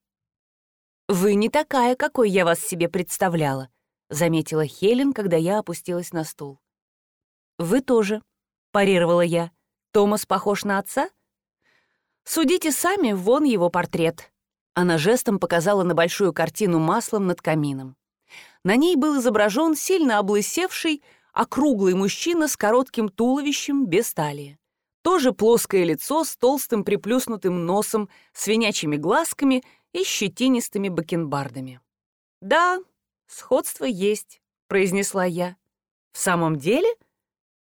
«Вы не такая, какой я вас себе представляла», — заметила Хелен, когда я опустилась на стул. «Вы тоже», — парировала я. «Томас похож на отца?» «Судите сами, вон его портрет». Она жестом показала на большую картину маслом над камином. На ней был изображен сильно облысевший, округлый мужчина с коротким туловищем без талии. Тоже плоское лицо с толстым приплюснутым носом, свинячьими глазками и щетинистыми бакенбардами. «Да, сходство есть», — произнесла я. «В самом деле?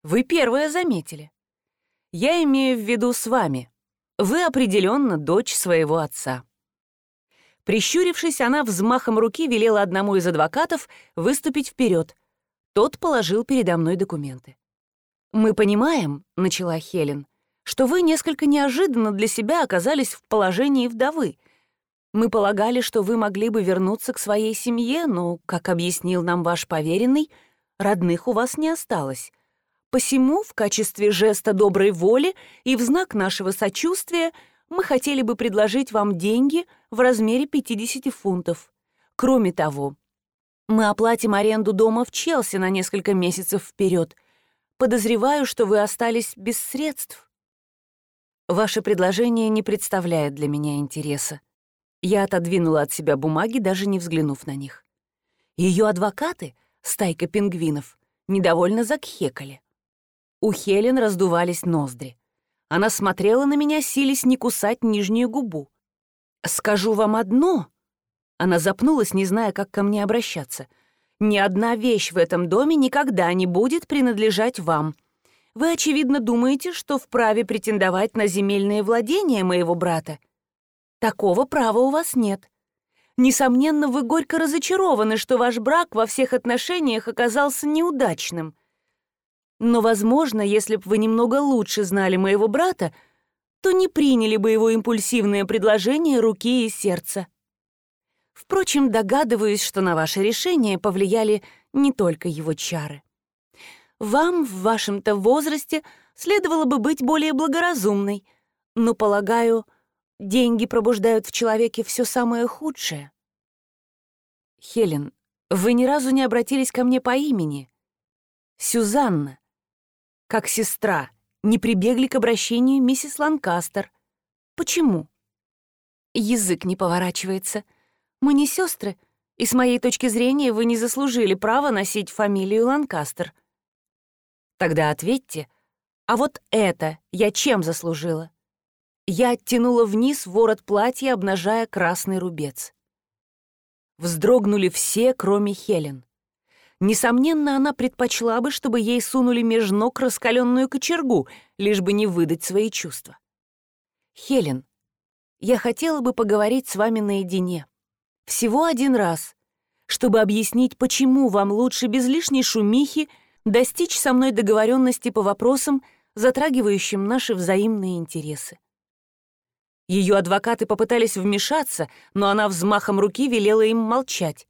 Вы первые заметили. Я имею в виду с вами. Вы определенно дочь своего отца». Прищурившись, она взмахом руки велела одному из адвокатов выступить вперед. Тот положил передо мной документы. «Мы понимаем», — начала Хелен, «что вы несколько неожиданно для себя оказались в положении вдовы, мы полагали, что вы могли бы вернуться к своей семье, но, как объяснил нам ваш поверенный, родных у вас не осталось. Посему, в качестве жеста доброй воли и в знак нашего сочувствия, мы хотели бы предложить вам деньги в размере 50 фунтов. Кроме того, мы оплатим аренду дома в Челси на несколько месяцев вперед. Подозреваю, что вы остались без средств. Ваше предложение не представляет для меня интереса. Я отодвинула от себя бумаги, даже не взглянув на них. Ее адвокаты, стайка пингвинов, недовольно закхекали. У Хелен раздувались ноздри. Она смотрела на меня, силясь не кусать нижнюю губу. «Скажу вам одно...» Она запнулась, не зная, как ко мне обращаться. «Ни одна вещь в этом доме никогда не будет принадлежать вам. Вы, очевидно, думаете, что вправе претендовать на земельные владения моего брата. Такого права у вас нет. Несомненно, вы горько разочарованы, что ваш брак во всех отношениях оказался неудачным. Но, возможно, если бы вы немного лучше знали моего брата, то не приняли бы его импульсивное предложение руки и сердца. Впрочем, догадываюсь, что на ваше решение повлияли не только его чары. Вам в вашем-то возрасте следовало бы быть более благоразумной, но, полагаю, Деньги пробуждают в человеке все самое худшее. Хелен, вы ни разу не обратились ко мне по имени. Сюзанна. Как сестра, не прибегли к обращению миссис Ланкастер. Почему? Язык не поворачивается. Мы не сестры, и с моей точки зрения вы не заслужили права носить фамилию Ланкастер. Тогда ответьте, а вот это я чем заслужила? Я оттянула вниз ворот платья, обнажая красный рубец. Вздрогнули все, кроме Хелен. Несомненно, она предпочла бы, чтобы ей сунули меж ног раскаленную кочергу, лишь бы не выдать свои чувства. «Хелен, я хотела бы поговорить с вами наедине. Всего один раз, чтобы объяснить, почему вам лучше без лишней шумихи достичь со мной договоренности по вопросам, затрагивающим наши взаимные интересы. Ее адвокаты попытались вмешаться, но она взмахом руки велела им молчать.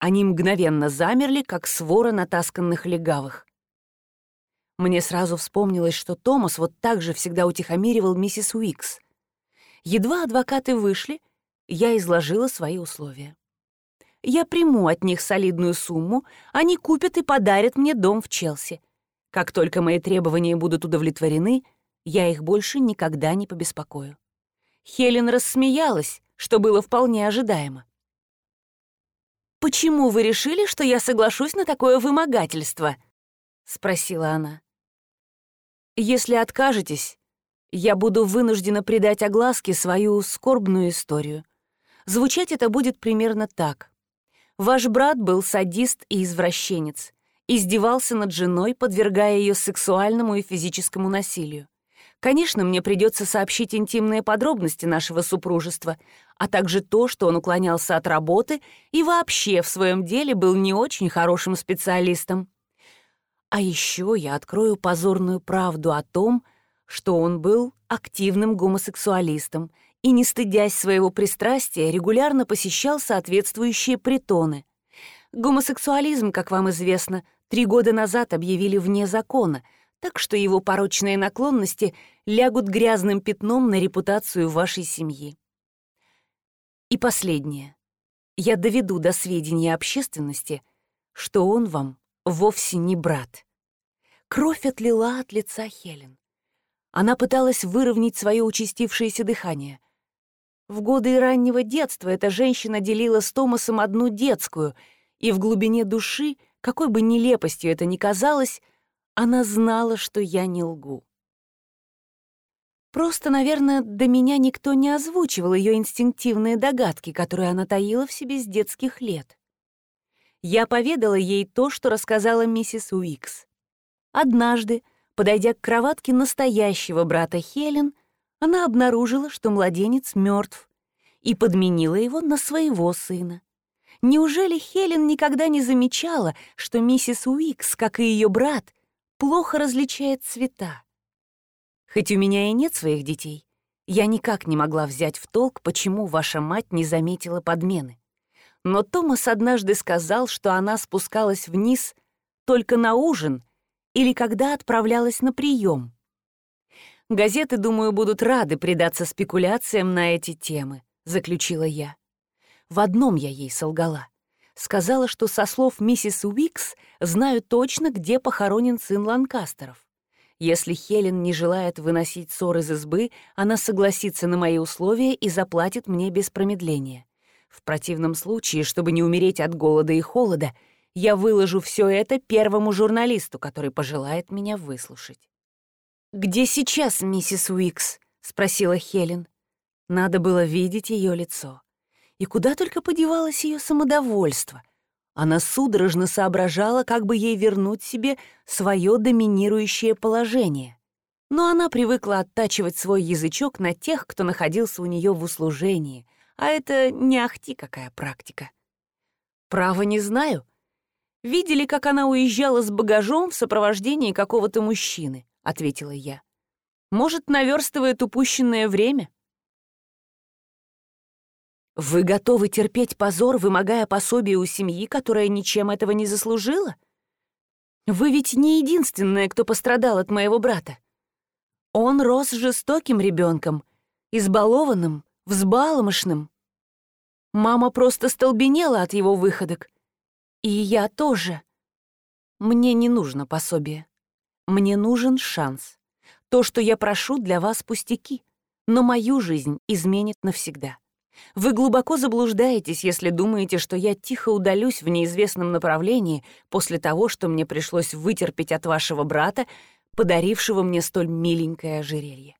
Они мгновенно замерли, как свора натасканных легавых. Мне сразу вспомнилось, что Томас вот так же всегда утихомиривал миссис Уикс. Едва адвокаты вышли, я изложила свои условия. Я приму от них солидную сумму, они купят и подарят мне дом в Челси. Как только мои требования будут удовлетворены — я их больше никогда не побеспокою. Хелен рассмеялась, что было вполне ожидаемо. «Почему вы решили, что я соглашусь на такое вымогательство?» — спросила она. «Если откажетесь, я буду вынуждена придать огласке свою скорбную историю. Звучать это будет примерно так. Ваш брат был садист и извращенец, издевался над женой, подвергая ее сексуальному и физическому насилию. Конечно, мне придется сообщить интимные подробности нашего супружества, а также то, что он уклонялся от работы и вообще в своем деле был не очень хорошим специалистом. А еще я открою позорную правду о том, что он был активным гомосексуалистом и, не стыдясь своего пристрастия, регулярно посещал соответствующие притоны. Гомосексуализм, как вам известно, три года назад объявили вне закона — так что его порочные наклонности лягут грязным пятном на репутацию вашей семьи. И последнее. Я доведу до сведения общественности, что он вам вовсе не брат. Кровь отлила от лица Хелен. Она пыталась выровнять свое участившееся дыхание. В годы раннего детства эта женщина делила с Томасом одну детскую, и в глубине души, какой бы нелепостью это ни казалось, она знала, что я не лгу. Просто, наверное, до меня никто не озвучивал ее инстинктивные догадки, которые она таила в себе с детских лет. Я поведала ей то, что рассказала миссис Уикс. Однажды, подойдя к кроватке настоящего брата Хелен, она обнаружила, что младенец мертв, и подменила его на своего сына. Неужели Хелен никогда не замечала, что миссис Уикс, как и ее брат, плохо различает цвета. Хоть у меня и нет своих детей, я никак не могла взять в толк, почему ваша мать не заметила подмены. Но Томас однажды сказал, что она спускалась вниз только на ужин или когда отправлялась на прием. Газеты, думаю, будут рады предаться спекуляциям на эти темы, заключила я. В одном я ей солгала сказала, что со слов миссис Уикс знаю точно, где похоронен сын Ланкастеров. Если Хелен не желает выносить ссор из избы, она согласится на мои условия и заплатит мне без промедления. В противном случае, чтобы не умереть от голода и холода, я выложу все это первому журналисту, который пожелает меня выслушать. «Где сейчас миссис Уикс?» — спросила Хелен. Надо было видеть ее лицо. И куда только подевалось ее самодовольство. Она судорожно соображала, как бы ей вернуть себе свое доминирующее положение. Но она привыкла оттачивать свой язычок на тех, кто находился у нее в услужении, а это не ахти какая практика. Право не знаю. Видели, как она уезжала с багажом в сопровождении какого-то мужчины, ответила я. Может, наверстывает упущенное время? Вы готовы терпеть позор, вымогая пособие у семьи, которая ничем этого не заслужила? Вы ведь не единственная, кто пострадал от моего брата. Он рос жестоким ребенком, избалованным, взбаломошным. Мама просто столбенела от его выходок. И я тоже. Мне не нужно пособие. Мне нужен шанс. То, что я прошу, для вас пустяки, но мою жизнь изменит навсегда. Вы глубоко заблуждаетесь, если думаете, что я тихо удалюсь в неизвестном направлении после того, что мне пришлось вытерпеть от вашего брата, подарившего мне столь миленькое ожерелье.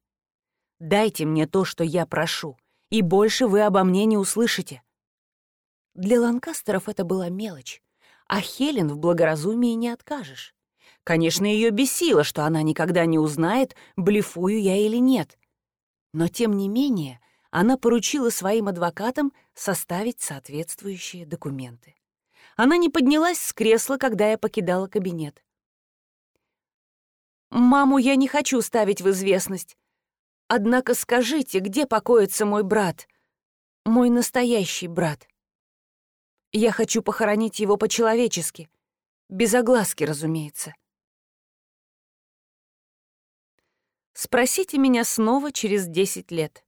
Дайте мне то, что я прошу, и больше вы обо мне не услышите. Для Ланкастеров это была мелочь, а Хелен в благоразумии не откажешь. Конечно, ее бесило, что она никогда не узнает, блефую я или нет. Но, тем не менее, она поручила своим адвокатам составить соответствующие документы. Она не поднялась с кресла, когда я покидала кабинет. «Маму я не хочу ставить в известность. Однако скажите, где покоится мой брат? Мой настоящий брат. Я хочу похоронить его по-человечески. Без огласки, разумеется. Спросите меня снова через десять лет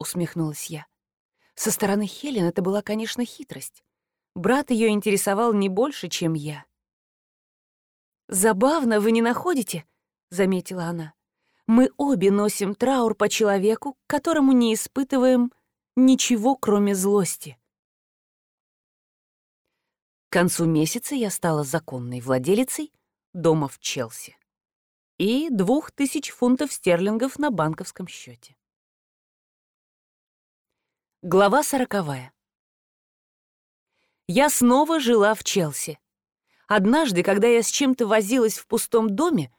усмехнулась я. Со стороны Хелен это была, конечно, хитрость. Брат ее интересовал не больше, чем я. «Забавно, вы не находите?» — заметила она. «Мы обе носим траур по человеку, которому не испытываем ничего, кроме злости». К концу месяца я стала законной владелицей дома в Челси и двух тысяч фунтов стерлингов на банковском счете. Глава сороковая. Я снова жила в Челси. Однажды, когда я с чем-то возилась в пустом доме,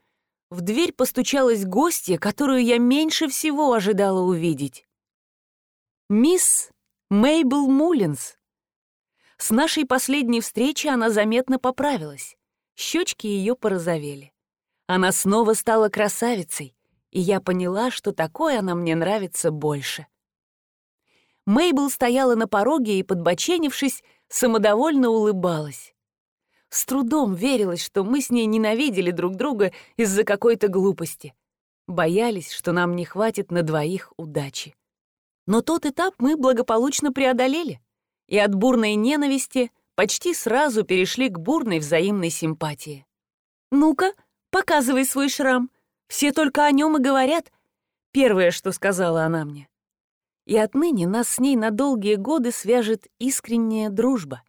в дверь постучалась гостья, которую я меньше всего ожидала увидеть. Мисс Мейбл Муллинс. С нашей последней встречи она заметно поправилась. Щечки ее порозовели. Она снова стала красавицей, и я поняла, что такое она мне нравится больше. Мейбл стояла на пороге и, подбоченившись, самодовольно улыбалась. С трудом верилось, что мы с ней ненавидели друг друга из-за какой-то глупости. Боялись, что нам не хватит на двоих удачи. Но тот этап мы благополучно преодолели, и от бурной ненависти почти сразу перешли к бурной взаимной симпатии. «Ну-ка, показывай свой шрам. Все только о нем и говорят», — первое, что сказала она мне. И отныне нас с ней на долгие годы свяжет искренняя дружба.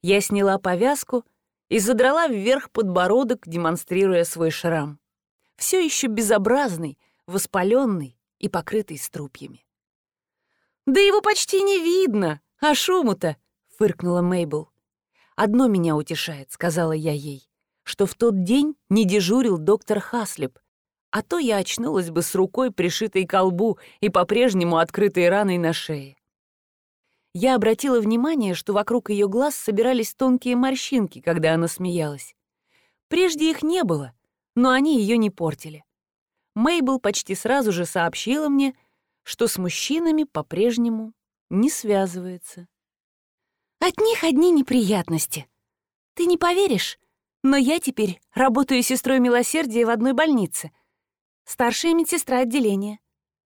Я сняла повязку и задрала вверх подбородок, демонстрируя свой шрам. Все еще безобразный, воспаленный и покрытый струпьями. «Да его почти не видно, а шуму-то!» — фыркнула Мейбл. «Одно меня утешает», — сказала я ей, «что в тот день не дежурил доктор Хаслип, а то я очнулась бы с рукой, пришитой к лбу и по-прежнему открытой раной на шее». Я обратила внимание, что вокруг ее глаз собирались тонкие морщинки, когда она смеялась. Прежде их не было, но они ее не портили. Мейбл почти сразу же сообщила мне, что с мужчинами по-прежнему не связывается. От них одни неприятности. Ты не поверишь, но я теперь работаю сестрой милосердия в одной больнице. Старшая медсестра отделения.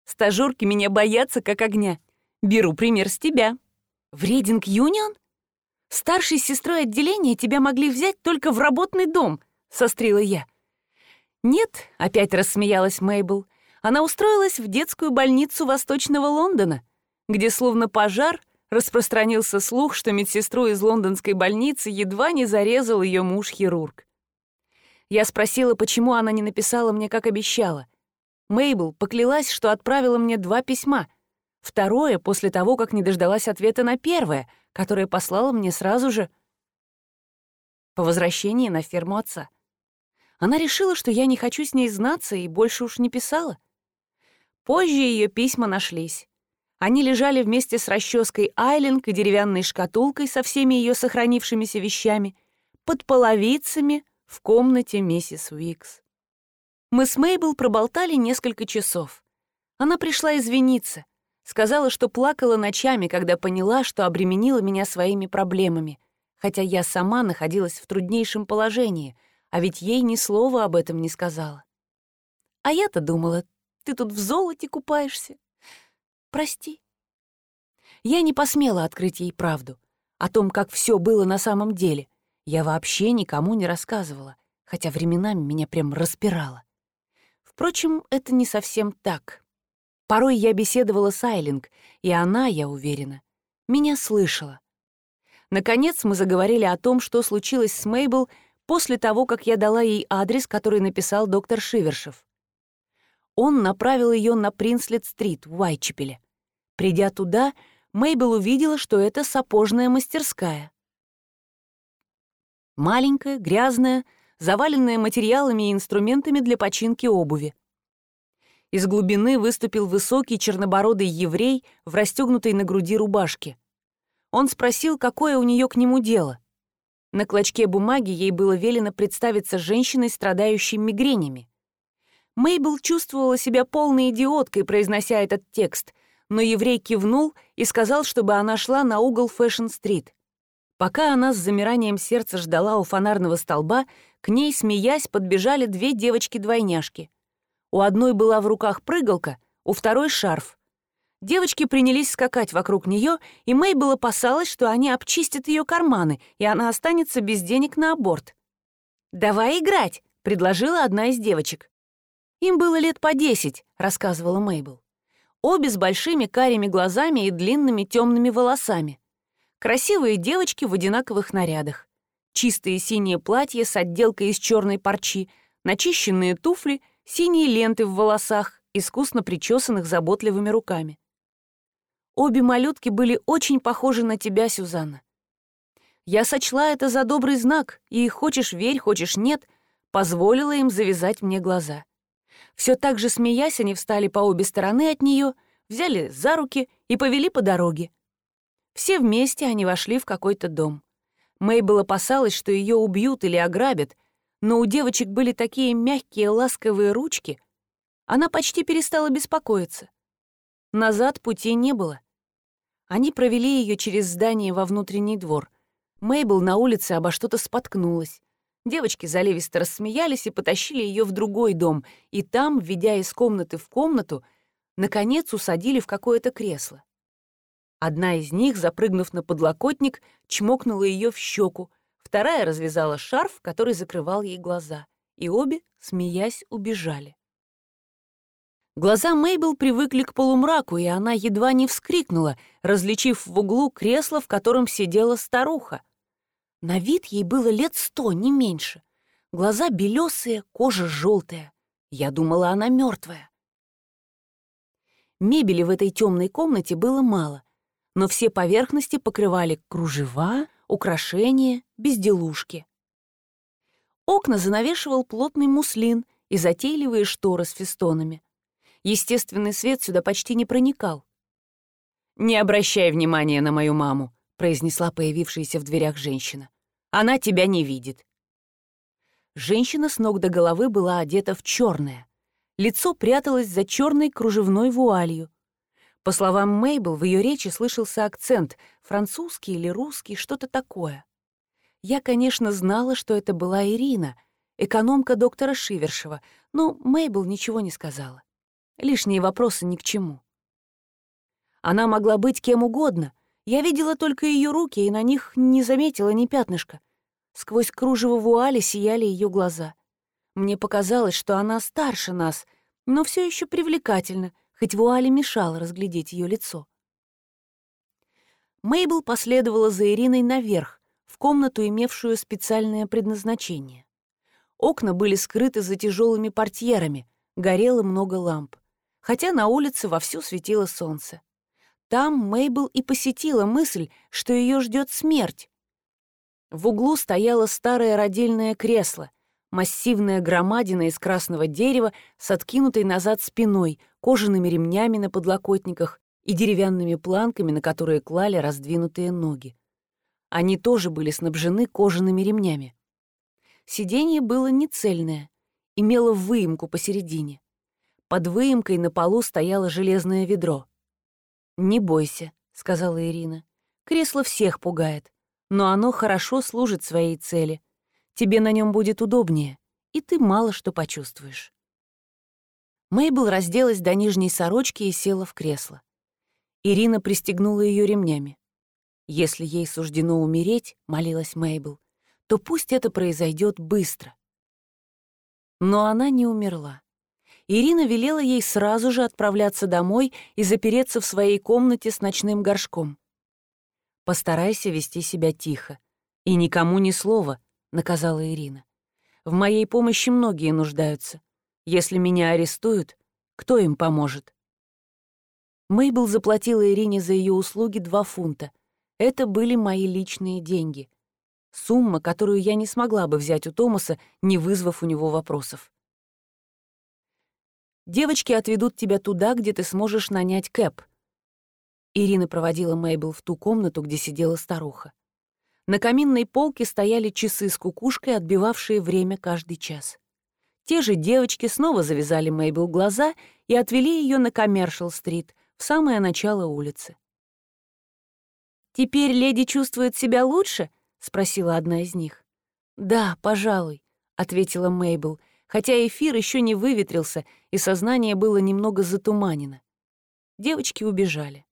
Стажёрки меня боятся как огня. Беру пример с тебя. В Рейдинг Юнион? Старшей сестрой отделения тебя могли взять только в работный дом, сострила я. Нет, опять рассмеялась Мейбл. Она устроилась в детскую больницу Восточного Лондона, где словно пожар распространился слух, что медсестру из лондонской больницы едва не зарезал ее муж-хирург. Я спросила, почему она не написала мне, как обещала. Мейбл поклялась, что отправила мне два письма. Второе — после того, как не дождалась ответа на первое, которое послала мне сразу же по возвращении на ферму отца. Она решила, что я не хочу с ней знаться и больше уж не писала. Позже ее письма нашлись. Они лежали вместе с расческой Айлинг и деревянной шкатулкой со всеми ее сохранившимися вещами под половицами в комнате миссис Уикс. Мы с Мейбл проболтали несколько часов. Она пришла извиниться, сказала, что плакала ночами, когда поняла, что обременила меня своими проблемами, хотя я сама находилась в труднейшем положении, а ведь ей ни слова об этом не сказала. А я-то думала, ты тут в золоте купаешься. Прости. Я не посмела открыть ей правду о том, как все было на самом деле. Я вообще никому не рассказывала, хотя временами меня прям распирало. Впрочем, это не совсем так. Порой я беседовала с Айлинг, и она, я уверена, меня слышала. Наконец мы заговорили о том, что случилось с Мейбл после того, как я дала ей адрес, который написал доктор Шивершев он направил ее на Принслет-стрит в Уайчепеле. Придя туда, Мейбл увидела, что это сапожная мастерская. Маленькая, грязная, заваленная материалами и инструментами для починки обуви. Из глубины выступил высокий чернобородый еврей в расстегнутой на груди рубашке. Он спросил, какое у нее к нему дело. На клочке бумаги ей было велено представиться женщиной, страдающей мигренями. Мейбл чувствовала себя полной идиоткой, произнося этот текст, но еврей кивнул и сказал, чтобы она шла на угол Фэшн-стрит. Пока она с замиранием сердца ждала у фонарного столба, к ней, смеясь, подбежали две девочки-двойняшки. У одной была в руках прыгалка, у второй — шарф. Девочки принялись скакать вокруг нее, и Мейбл опасалась, что они обчистят ее карманы, и она останется без денег на аборт. «Давай играть», — предложила одна из девочек. «Им было лет по десять», — рассказывала Мейбл. Обе с большими карими глазами и длинными темными волосами. Красивые девочки в одинаковых нарядах. Чистые синие платья с отделкой из черной парчи, начищенные туфли, синие ленты в волосах, искусно причесанных заботливыми руками. Обе малютки были очень похожи на тебя, Сюзанна. Я сочла это за добрый знак, и хочешь верь, хочешь нет, позволила им завязать мне глаза. Все так же смеясь, они встали по обе стороны от нее, взяли за руки и повели по дороге. Все вместе они вошли в какой-то дом. Мейбл опасалась, что ее убьют или ограбят, но у девочек были такие мягкие ласковые ручки, она почти перестала беспокоиться. Назад пути не было. Они провели ее через здание во внутренний двор. Мейбл на улице обо что-то споткнулась. Девочки заливисто рассмеялись и потащили ее в другой дом, и там, введя из комнаты в комнату, наконец усадили в какое-то кресло. Одна из них, запрыгнув на подлокотник, чмокнула ее в щеку, вторая развязала шарф, который закрывал ей глаза, и обе, смеясь, убежали. Глаза Мейбл привыкли к полумраку, и она едва не вскрикнула, различив в углу кресло, в котором сидела старуха. На вид ей было лет сто, не меньше. Глаза белесые, кожа желтая. Я думала, она мертвая. Мебели в этой темной комнате было мало, но все поверхности покрывали кружева, украшения, безделушки. Окна занавешивал плотный муслин и затейливые шторы с фестонами. Естественный свет сюда почти не проникал. «Не обращай внимания на мою маму», — произнесла появившаяся в дверях женщина. «Она тебя не видит». Женщина с ног до головы была одета в черное. Лицо пряталось за черной кружевной вуалью. По словам Мейбл, в ее речи слышался акцент, французский или русский, что-то такое. Я, конечно, знала, что это была Ирина, экономка доктора Шивершева, но Мейбл ничего не сказала. Лишние вопросы ни к чему. Она могла быть кем угодно. Я видела только ее руки, и на них не заметила ни пятнышка. Сквозь кружево вуали сияли ее глаза. Мне показалось, что она старше нас, но все еще привлекательна, хоть вуали мешала разглядеть ее лицо. Мейбл последовала за Ириной наверх, в комнату, имевшую специальное предназначение. Окна были скрыты за тяжелыми портьерами, горело много ламп хотя на улице вовсю светило солнце. Там Мейбл и посетила мысль, что ее ждет смерть. В углу стояло старое родильное кресло, массивная громадина из красного дерева с откинутой назад спиной, кожаными ремнями на подлокотниках и деревянными планками, на которые клали раздвинутые ноги. Они тоже были снабжены кожаными ремнями. Сиденье было нецельное, имело выемку посередине. Под выемкой на полу стояло железное ведро. «Не бойся», — сказала Ирина. «Кресло всех пугает, но оно хорошо служит своей цели. Тебе на нем будет удобнее, и ты мало что почувствуешь». Мейбл разделась до нижней сорочки и села в кресло. Ирина пристегнула ее ремнями. «Если ей суждено умереть», — молилась Мейбл, «то пусть это произойдет быстро». Но она не умерла. Ирина велела ей сразу же отправляться домой и запереться в своей комнате с ночным горшком. «Постарайся вести себя тихо. И никому ни слова», — наказала Ирина. «В моей помощи многие нуждаются. Если меня арестуют, кто им поможет?» Мейбл заплатила Ирине за ее услуги два фунта. Это были мои личные деньги. Сумма, которую я не смогла бы взять у Томаса, не вызвав у него вопросов. Девочки отведут тебя туда, где ты сможешь нанять Кэп». Ирина проводила Мейбл в ту комнату, где сидела старуха. На каминной полке стояли часы с кукушкой, отбивавшие время каждый час. Те же девочки снова завязали Мейбл глаза и отвели ее на Коммершал-стрит, в самое начало улицы. «Теперь леди чувствует себя лучше?» — спросила одна из них. «Да, пожалуй», — ответила Мейбл, — хотя эфир еще не выветрился, и сознание было немного затуманено. Девочки убежали.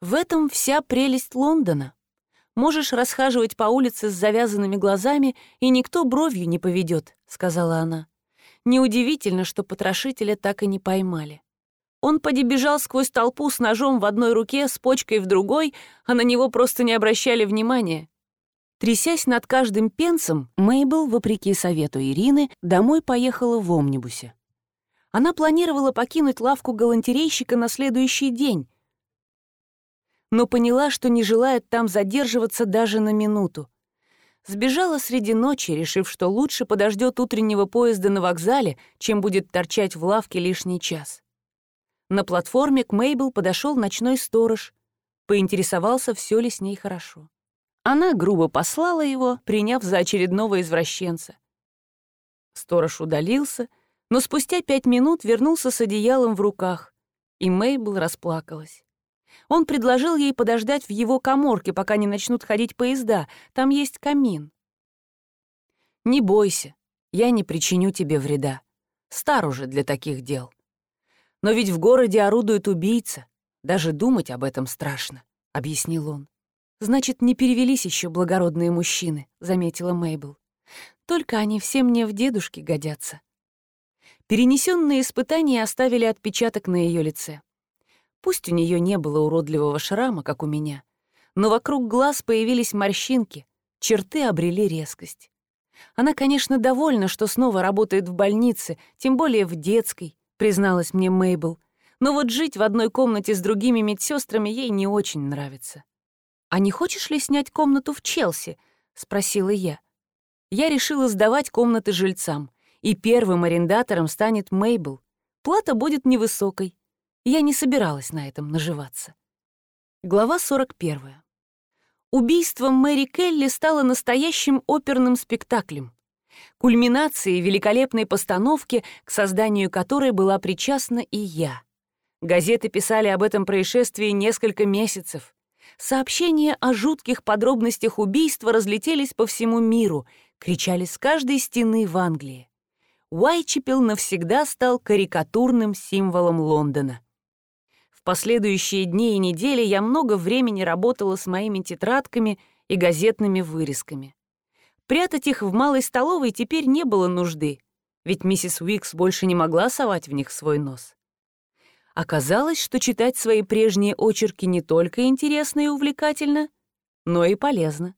В этом вся прелесть Лондона. Можешь расхаживать по улице с завязанными глазами, и никто бровью не поведет, сказала она. Неудивительно, что потрошителя так и не поймали. Он поди бежал сквозь толпу с ножом в одной руке, с почкой в другой, а на него просто не обращали внимания. Трясясь над каждым пенсом, Мейбл, вопреки совету Ирины, домой поехала в омнибусе. Она планировала покинуть лавку галантерейщика на следующий день. Но поняла, что не желает там задерживаться даже на минуту. Сбежала среди ночи, решив, что лучше подождет утреннего поезда на вокзале, чем будет торчать в лавке лишний час. На платформе к Мейбл подошел ночной сторож, поинтересовался, все ли с ней хорошо. Она грубо послала его, приняв за очередного извращенца. Сторож удалился, но спустя пять минут вернулся с одеялом в руках, и Мейбл расплакалась. Он предложил ей подождать в его коморке, пока не начнут ходить поезда. Там есть камин. «Не бойся, я не причиню тебе вреда. Стар уже для таких дел. Но ведь в городе орудует убийца. Даже думать об этом страшно», — объяснил он. «Значит, не перевелись еще благородные мужчины», — заметила Мейбл. «Только они все мне в дедушке годятся». Перенесенные испытания оставили отпечаток на ее лице. Пусть у нее не было уродливого шрама, как у меня, но вокруг глаз появились морщинки, черты обрели резкость. Она, конечно, довольна, что снова работает в больнице, тем более в детской, призналась мне Мейбл. Но вот жить в одной комнате с другими медсестрами ей не очень нравится. «А не хочешь ли снять комнату в Челси?» — спросила я. Я решила сдавать комнаты жильцам, и первым арендатором станет Мейбл. Плата будет невысокой, я не собиралась на этом наживаться. Глава 41. Убийство Мэри Келли стало настоящим оперным спектаклем, кульминацией великолепной постановки, к созданию которой была причастна и я. Газеты писали об этом происшествии несколько месяцев. Сообщения о жутких подробностях убийства разлетелись по всему миру, кричали с каждой стены в Англии. Уайчепел навсегда стал карикатурным символом Лондона. Последующие дни и недели я много времени работала с моими тетрадками и газетными вырезками. Прятать их в малой столовой теперь не было нужды, ведь миссис Уикс больше не могла совать в них свой нос. Оказалось, что читать свои прежние очерки не только интересно и увлекательно, но и полезно.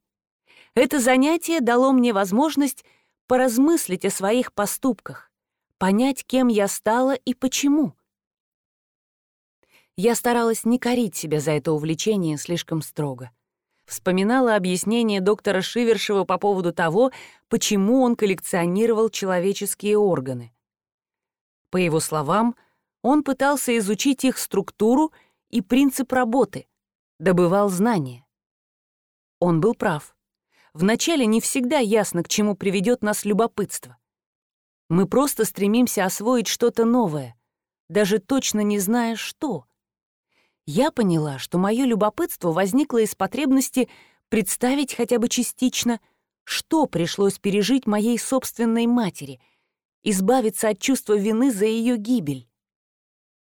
Это занятие дало мне возможность поразмыслить о своих поступках, понять, кем я стала и почему — я старалась не корить себя за это увлечение слишком строго. Вспоминала объяснение доктора Шивершева по поводу того, почему он коллекционировал человеческие органы. По его словам, он пытался изучить их структуру и принцип работы, добывал знания. Он был прав. Вначале не всегда ясно, к чему приведет нас любопытство. Мы просто стремимся освоить что-то новое, даже точно не зная, что — я поняла, что мое любопытство возникло из потребности представить хотя бы частично, что пришлось пережить моей собственной матери, избавиться от чувства вины за ее гибель.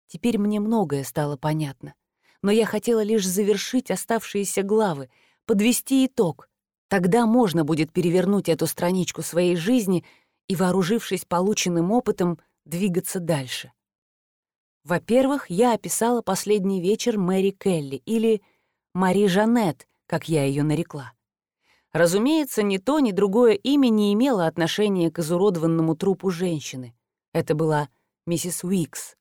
Теперь мне многое стало понятно, но я хотела лишь завершить оставшиеся главы, подвести итог. Тогда можно будет перевернуть эту страничку своей жизни и, вооружившись полученным опытом, двигаться дальше. Во-первых, я описала последний вечер Мэри Келли или Мари Жанет, как я ее нарекла. Разумеется, ни то, ни другое имя не имело отношения к изуродованному трупу женщины. Это была миссис Уикс.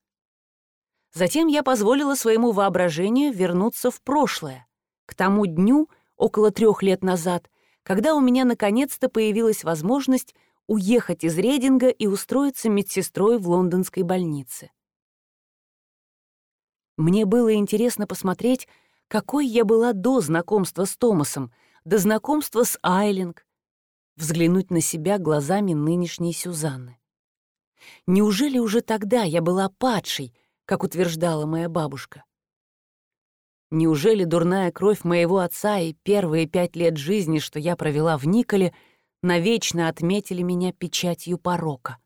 Затем я позволила своему воображению вернуться в прошлое, к тому дню, около трех лет назад, когда у меня наконец-то появилась возможность уехать из Рейдинга и устроиться медсестрой в лондонской больнице. Мне было интересно посмотреть, какой я была до знакомства с Томасом, до знакомства с Айлинг, взглянуть на себя глазами нынешней Сюзанны. Неужели уже тогда я была падшей, как утверждала моя бабушка? Неужели дурная кровь моего отца и первые пять лет жизни, что я провела в Николе, навечно отметили меня печатью порока?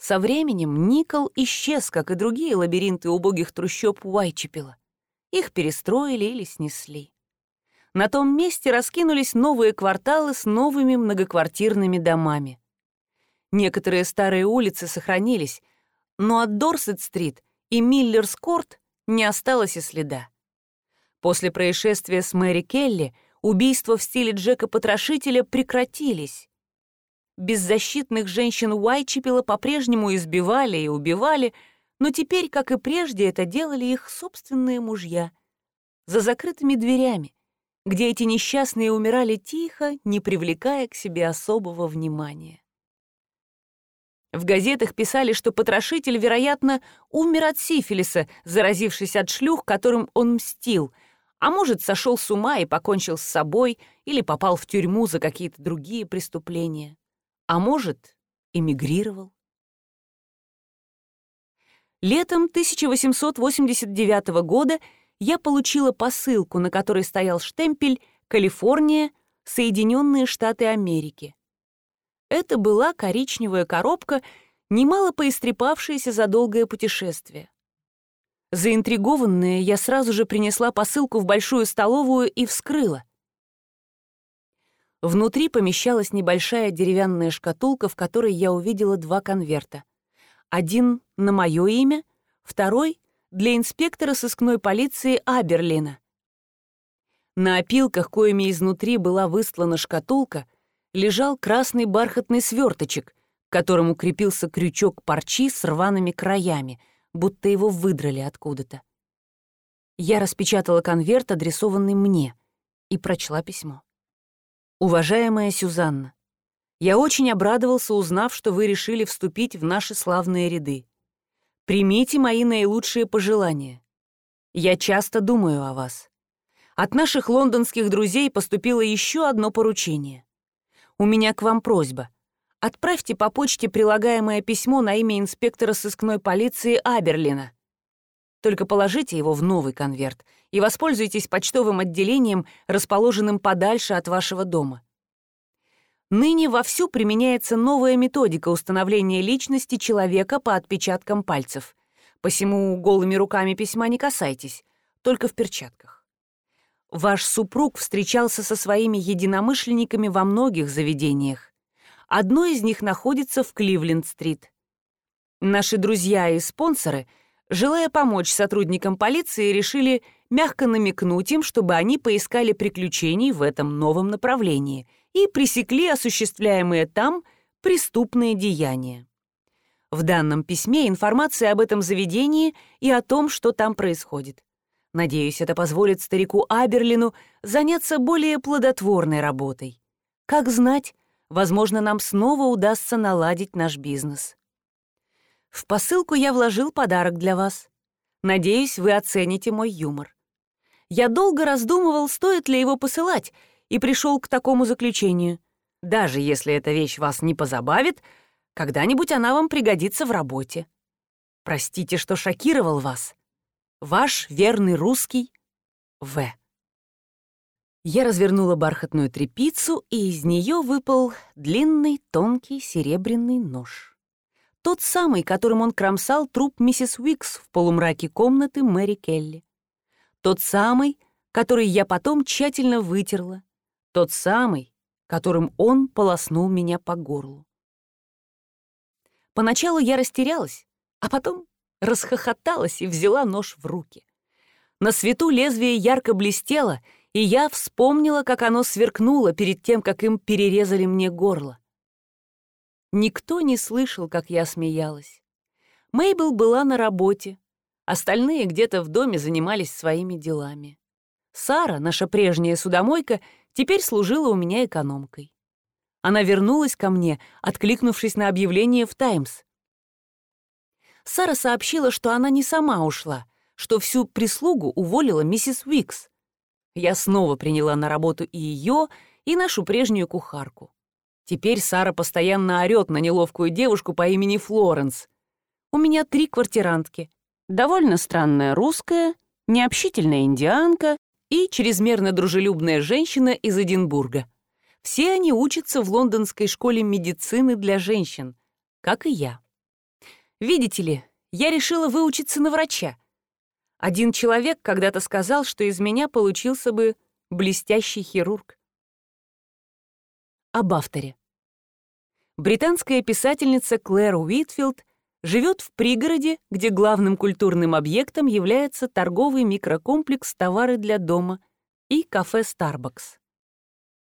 Со временем Никол исчез, как и другие лабиринты убогих трущоб Уайчепела. Их перестроили или снесли. На том месте раскинулись новые кварталы с новыми многоквартирными домами. Некоторые старые улицы сохранились, но от Дорсет-стрит и Миллерс-корт не осталось и следа. После происшествия с Мэри Келли убийства в стиле Джека-потрошителя прекратились, Беззащитных женщин Уайчепела по-прежнему избивали и убивали, но теперь, как и прежде, это делали их собственные мужья. за закрытыми дверями, где эти несчастные умирали тихо, не привлекая к себе особого внимания. В газетах писали, что потрошитель, вероятно, умер от сифилиса, заразившись от шлюх, которым он мстил, а может, сошел с ума и покончил с собой или попал в тюрьму за какие-то другие преступления. А может, эмигрировал. Летом 1889 года я получила посылку, на которой стоял штемпель «Калифорния, Соединенные Штаты Америки». Это была коричневая коробка, немало поистрепавшаяся за долгое путешествие. Заинтригованная, я сразу же принесла посылку в большую столовую и вскрыла. Внутри помещалась небольшая деревянная шкатулка, в которой я увидела два конверта. Один на мое имя, второй — для инспектора сыскной полиции Аберлина. На опилках, коими изнутри была выстлана шкатулка — лежал красный бархатный сверточек, к которому крепился крючок парчи с рваными краями, будто его выдрали откуда-то. Я распечатала конверт, адресованный мне, и прочла письмо. «Уважаемая Сюзанна, я очень обрадовался, узнав, что вы решили вступить в наши славные ряды. Примите мои наилучшие пожелания. Я часто думаю о вас. От наших лондонских друзей поступило еще одно поручение. У меня к вам просьба. Отправьте по почте прилагаемое письмо на имя инспектора сыскной полиции Аберлина. Только положите его в новый конверт и воспользуйтесь почтовым отделением, расположенным подальше от вашего дома. Ныне вовсю применяется новая методика установления личности человека по отпечаткам пальцев. Посему голыми руками письма не касайтесь, только в перчатках. Ваш супруг встречался со своими единомышленниками во многих заведениях. Одно из них находится в Кливленд-стрит. Наши друзья и спонсоры, желая помочь сотрудникам полиции, решили мягко намекнуть им, чтобы они поискали приключений в этом новом направлении и пресекли осуществляемые там преступные деяния. В данном письме информация об этом заведении и о том, что там происходит. Надеюсь, это позволит старику Аберлину заняться более плодотворной работой. Как знать, возможно, нам снова удастся наладить наш бизнес. В посылку я вложил подарок для вас. Надеюсь, вы оцените мой юмор. Я долго раздумывал, стоит ли его посылать, и пришел к такому заключению. Даже если эта вещь вас не позабавит, когда-нибудь она вам пригодится в работе. Простите, что шокировал вас. Ваш верный русский В. Я развернула бархатную трепицу, и из нее выпал длинный, тонкий серебряный нож. Тот самый, которым он кромсал труп миссис Уикс в полумраке комнаты Мэри Келли. Тот самый, который я потом тщательно вытерла. Тот самый, которым он полоснул меня по горлу. Поначалу я растерялась, а потом расхохоталась и взяла нож в руки. На свету лезвие ярко блестело, и я вспомнила, как оно сверкнуло перед тем, как им перерезали мне горло. Никто не слышал, как я смеялась. Мейбл была на работе, остальные где-то в доме занимались своими делами. Сара, наша прежняя судомойка, теперь служила у меня экономкой. Она вернулась ко мне, откликнувшись на объявление в «Таймс». Сара сообщила, что она не сама ушла, что всю прислугу уволила миссис Уикс. Я снова приняла на работу и ее, и нашу прежнюю кухарку. Теперь Сара постоянно орёт на неловкую девушку по имени Флоренс. У меня три квартирантки. Довольно странная русская, необщительная индианка и чрезмерно дружелюбная женщина из Эдинбурга. Все они учатся в лондонской школе медицины для женщин, как и я. Видите ли, я решила выучиться на врача. Один человек когда-то сказал, что из меня получился бы блестящий хирург. Об авторе. Британская писательница Клэр Уитфилд живет в пригороде, где главным культурным объектом является торговый микрокомплекс «Товары для дома» и кафе «Старбакс».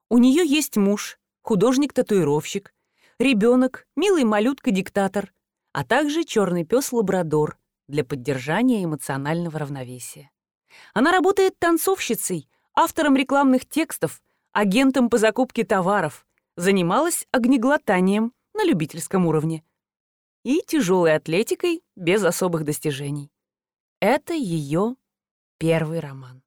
У нее есть муж, художник-татуировщик, ребенок, милый малютка-диктатор — а также черный пес лабрадор для поддержания эмоционального равновесия. Она работает танцовщицей, автором рекламных текстов, агентом по закупке товаров, занималась огнеглотанием на любительском уровне и тяжелой атлетикой без особых достижений. Это ее первый роман.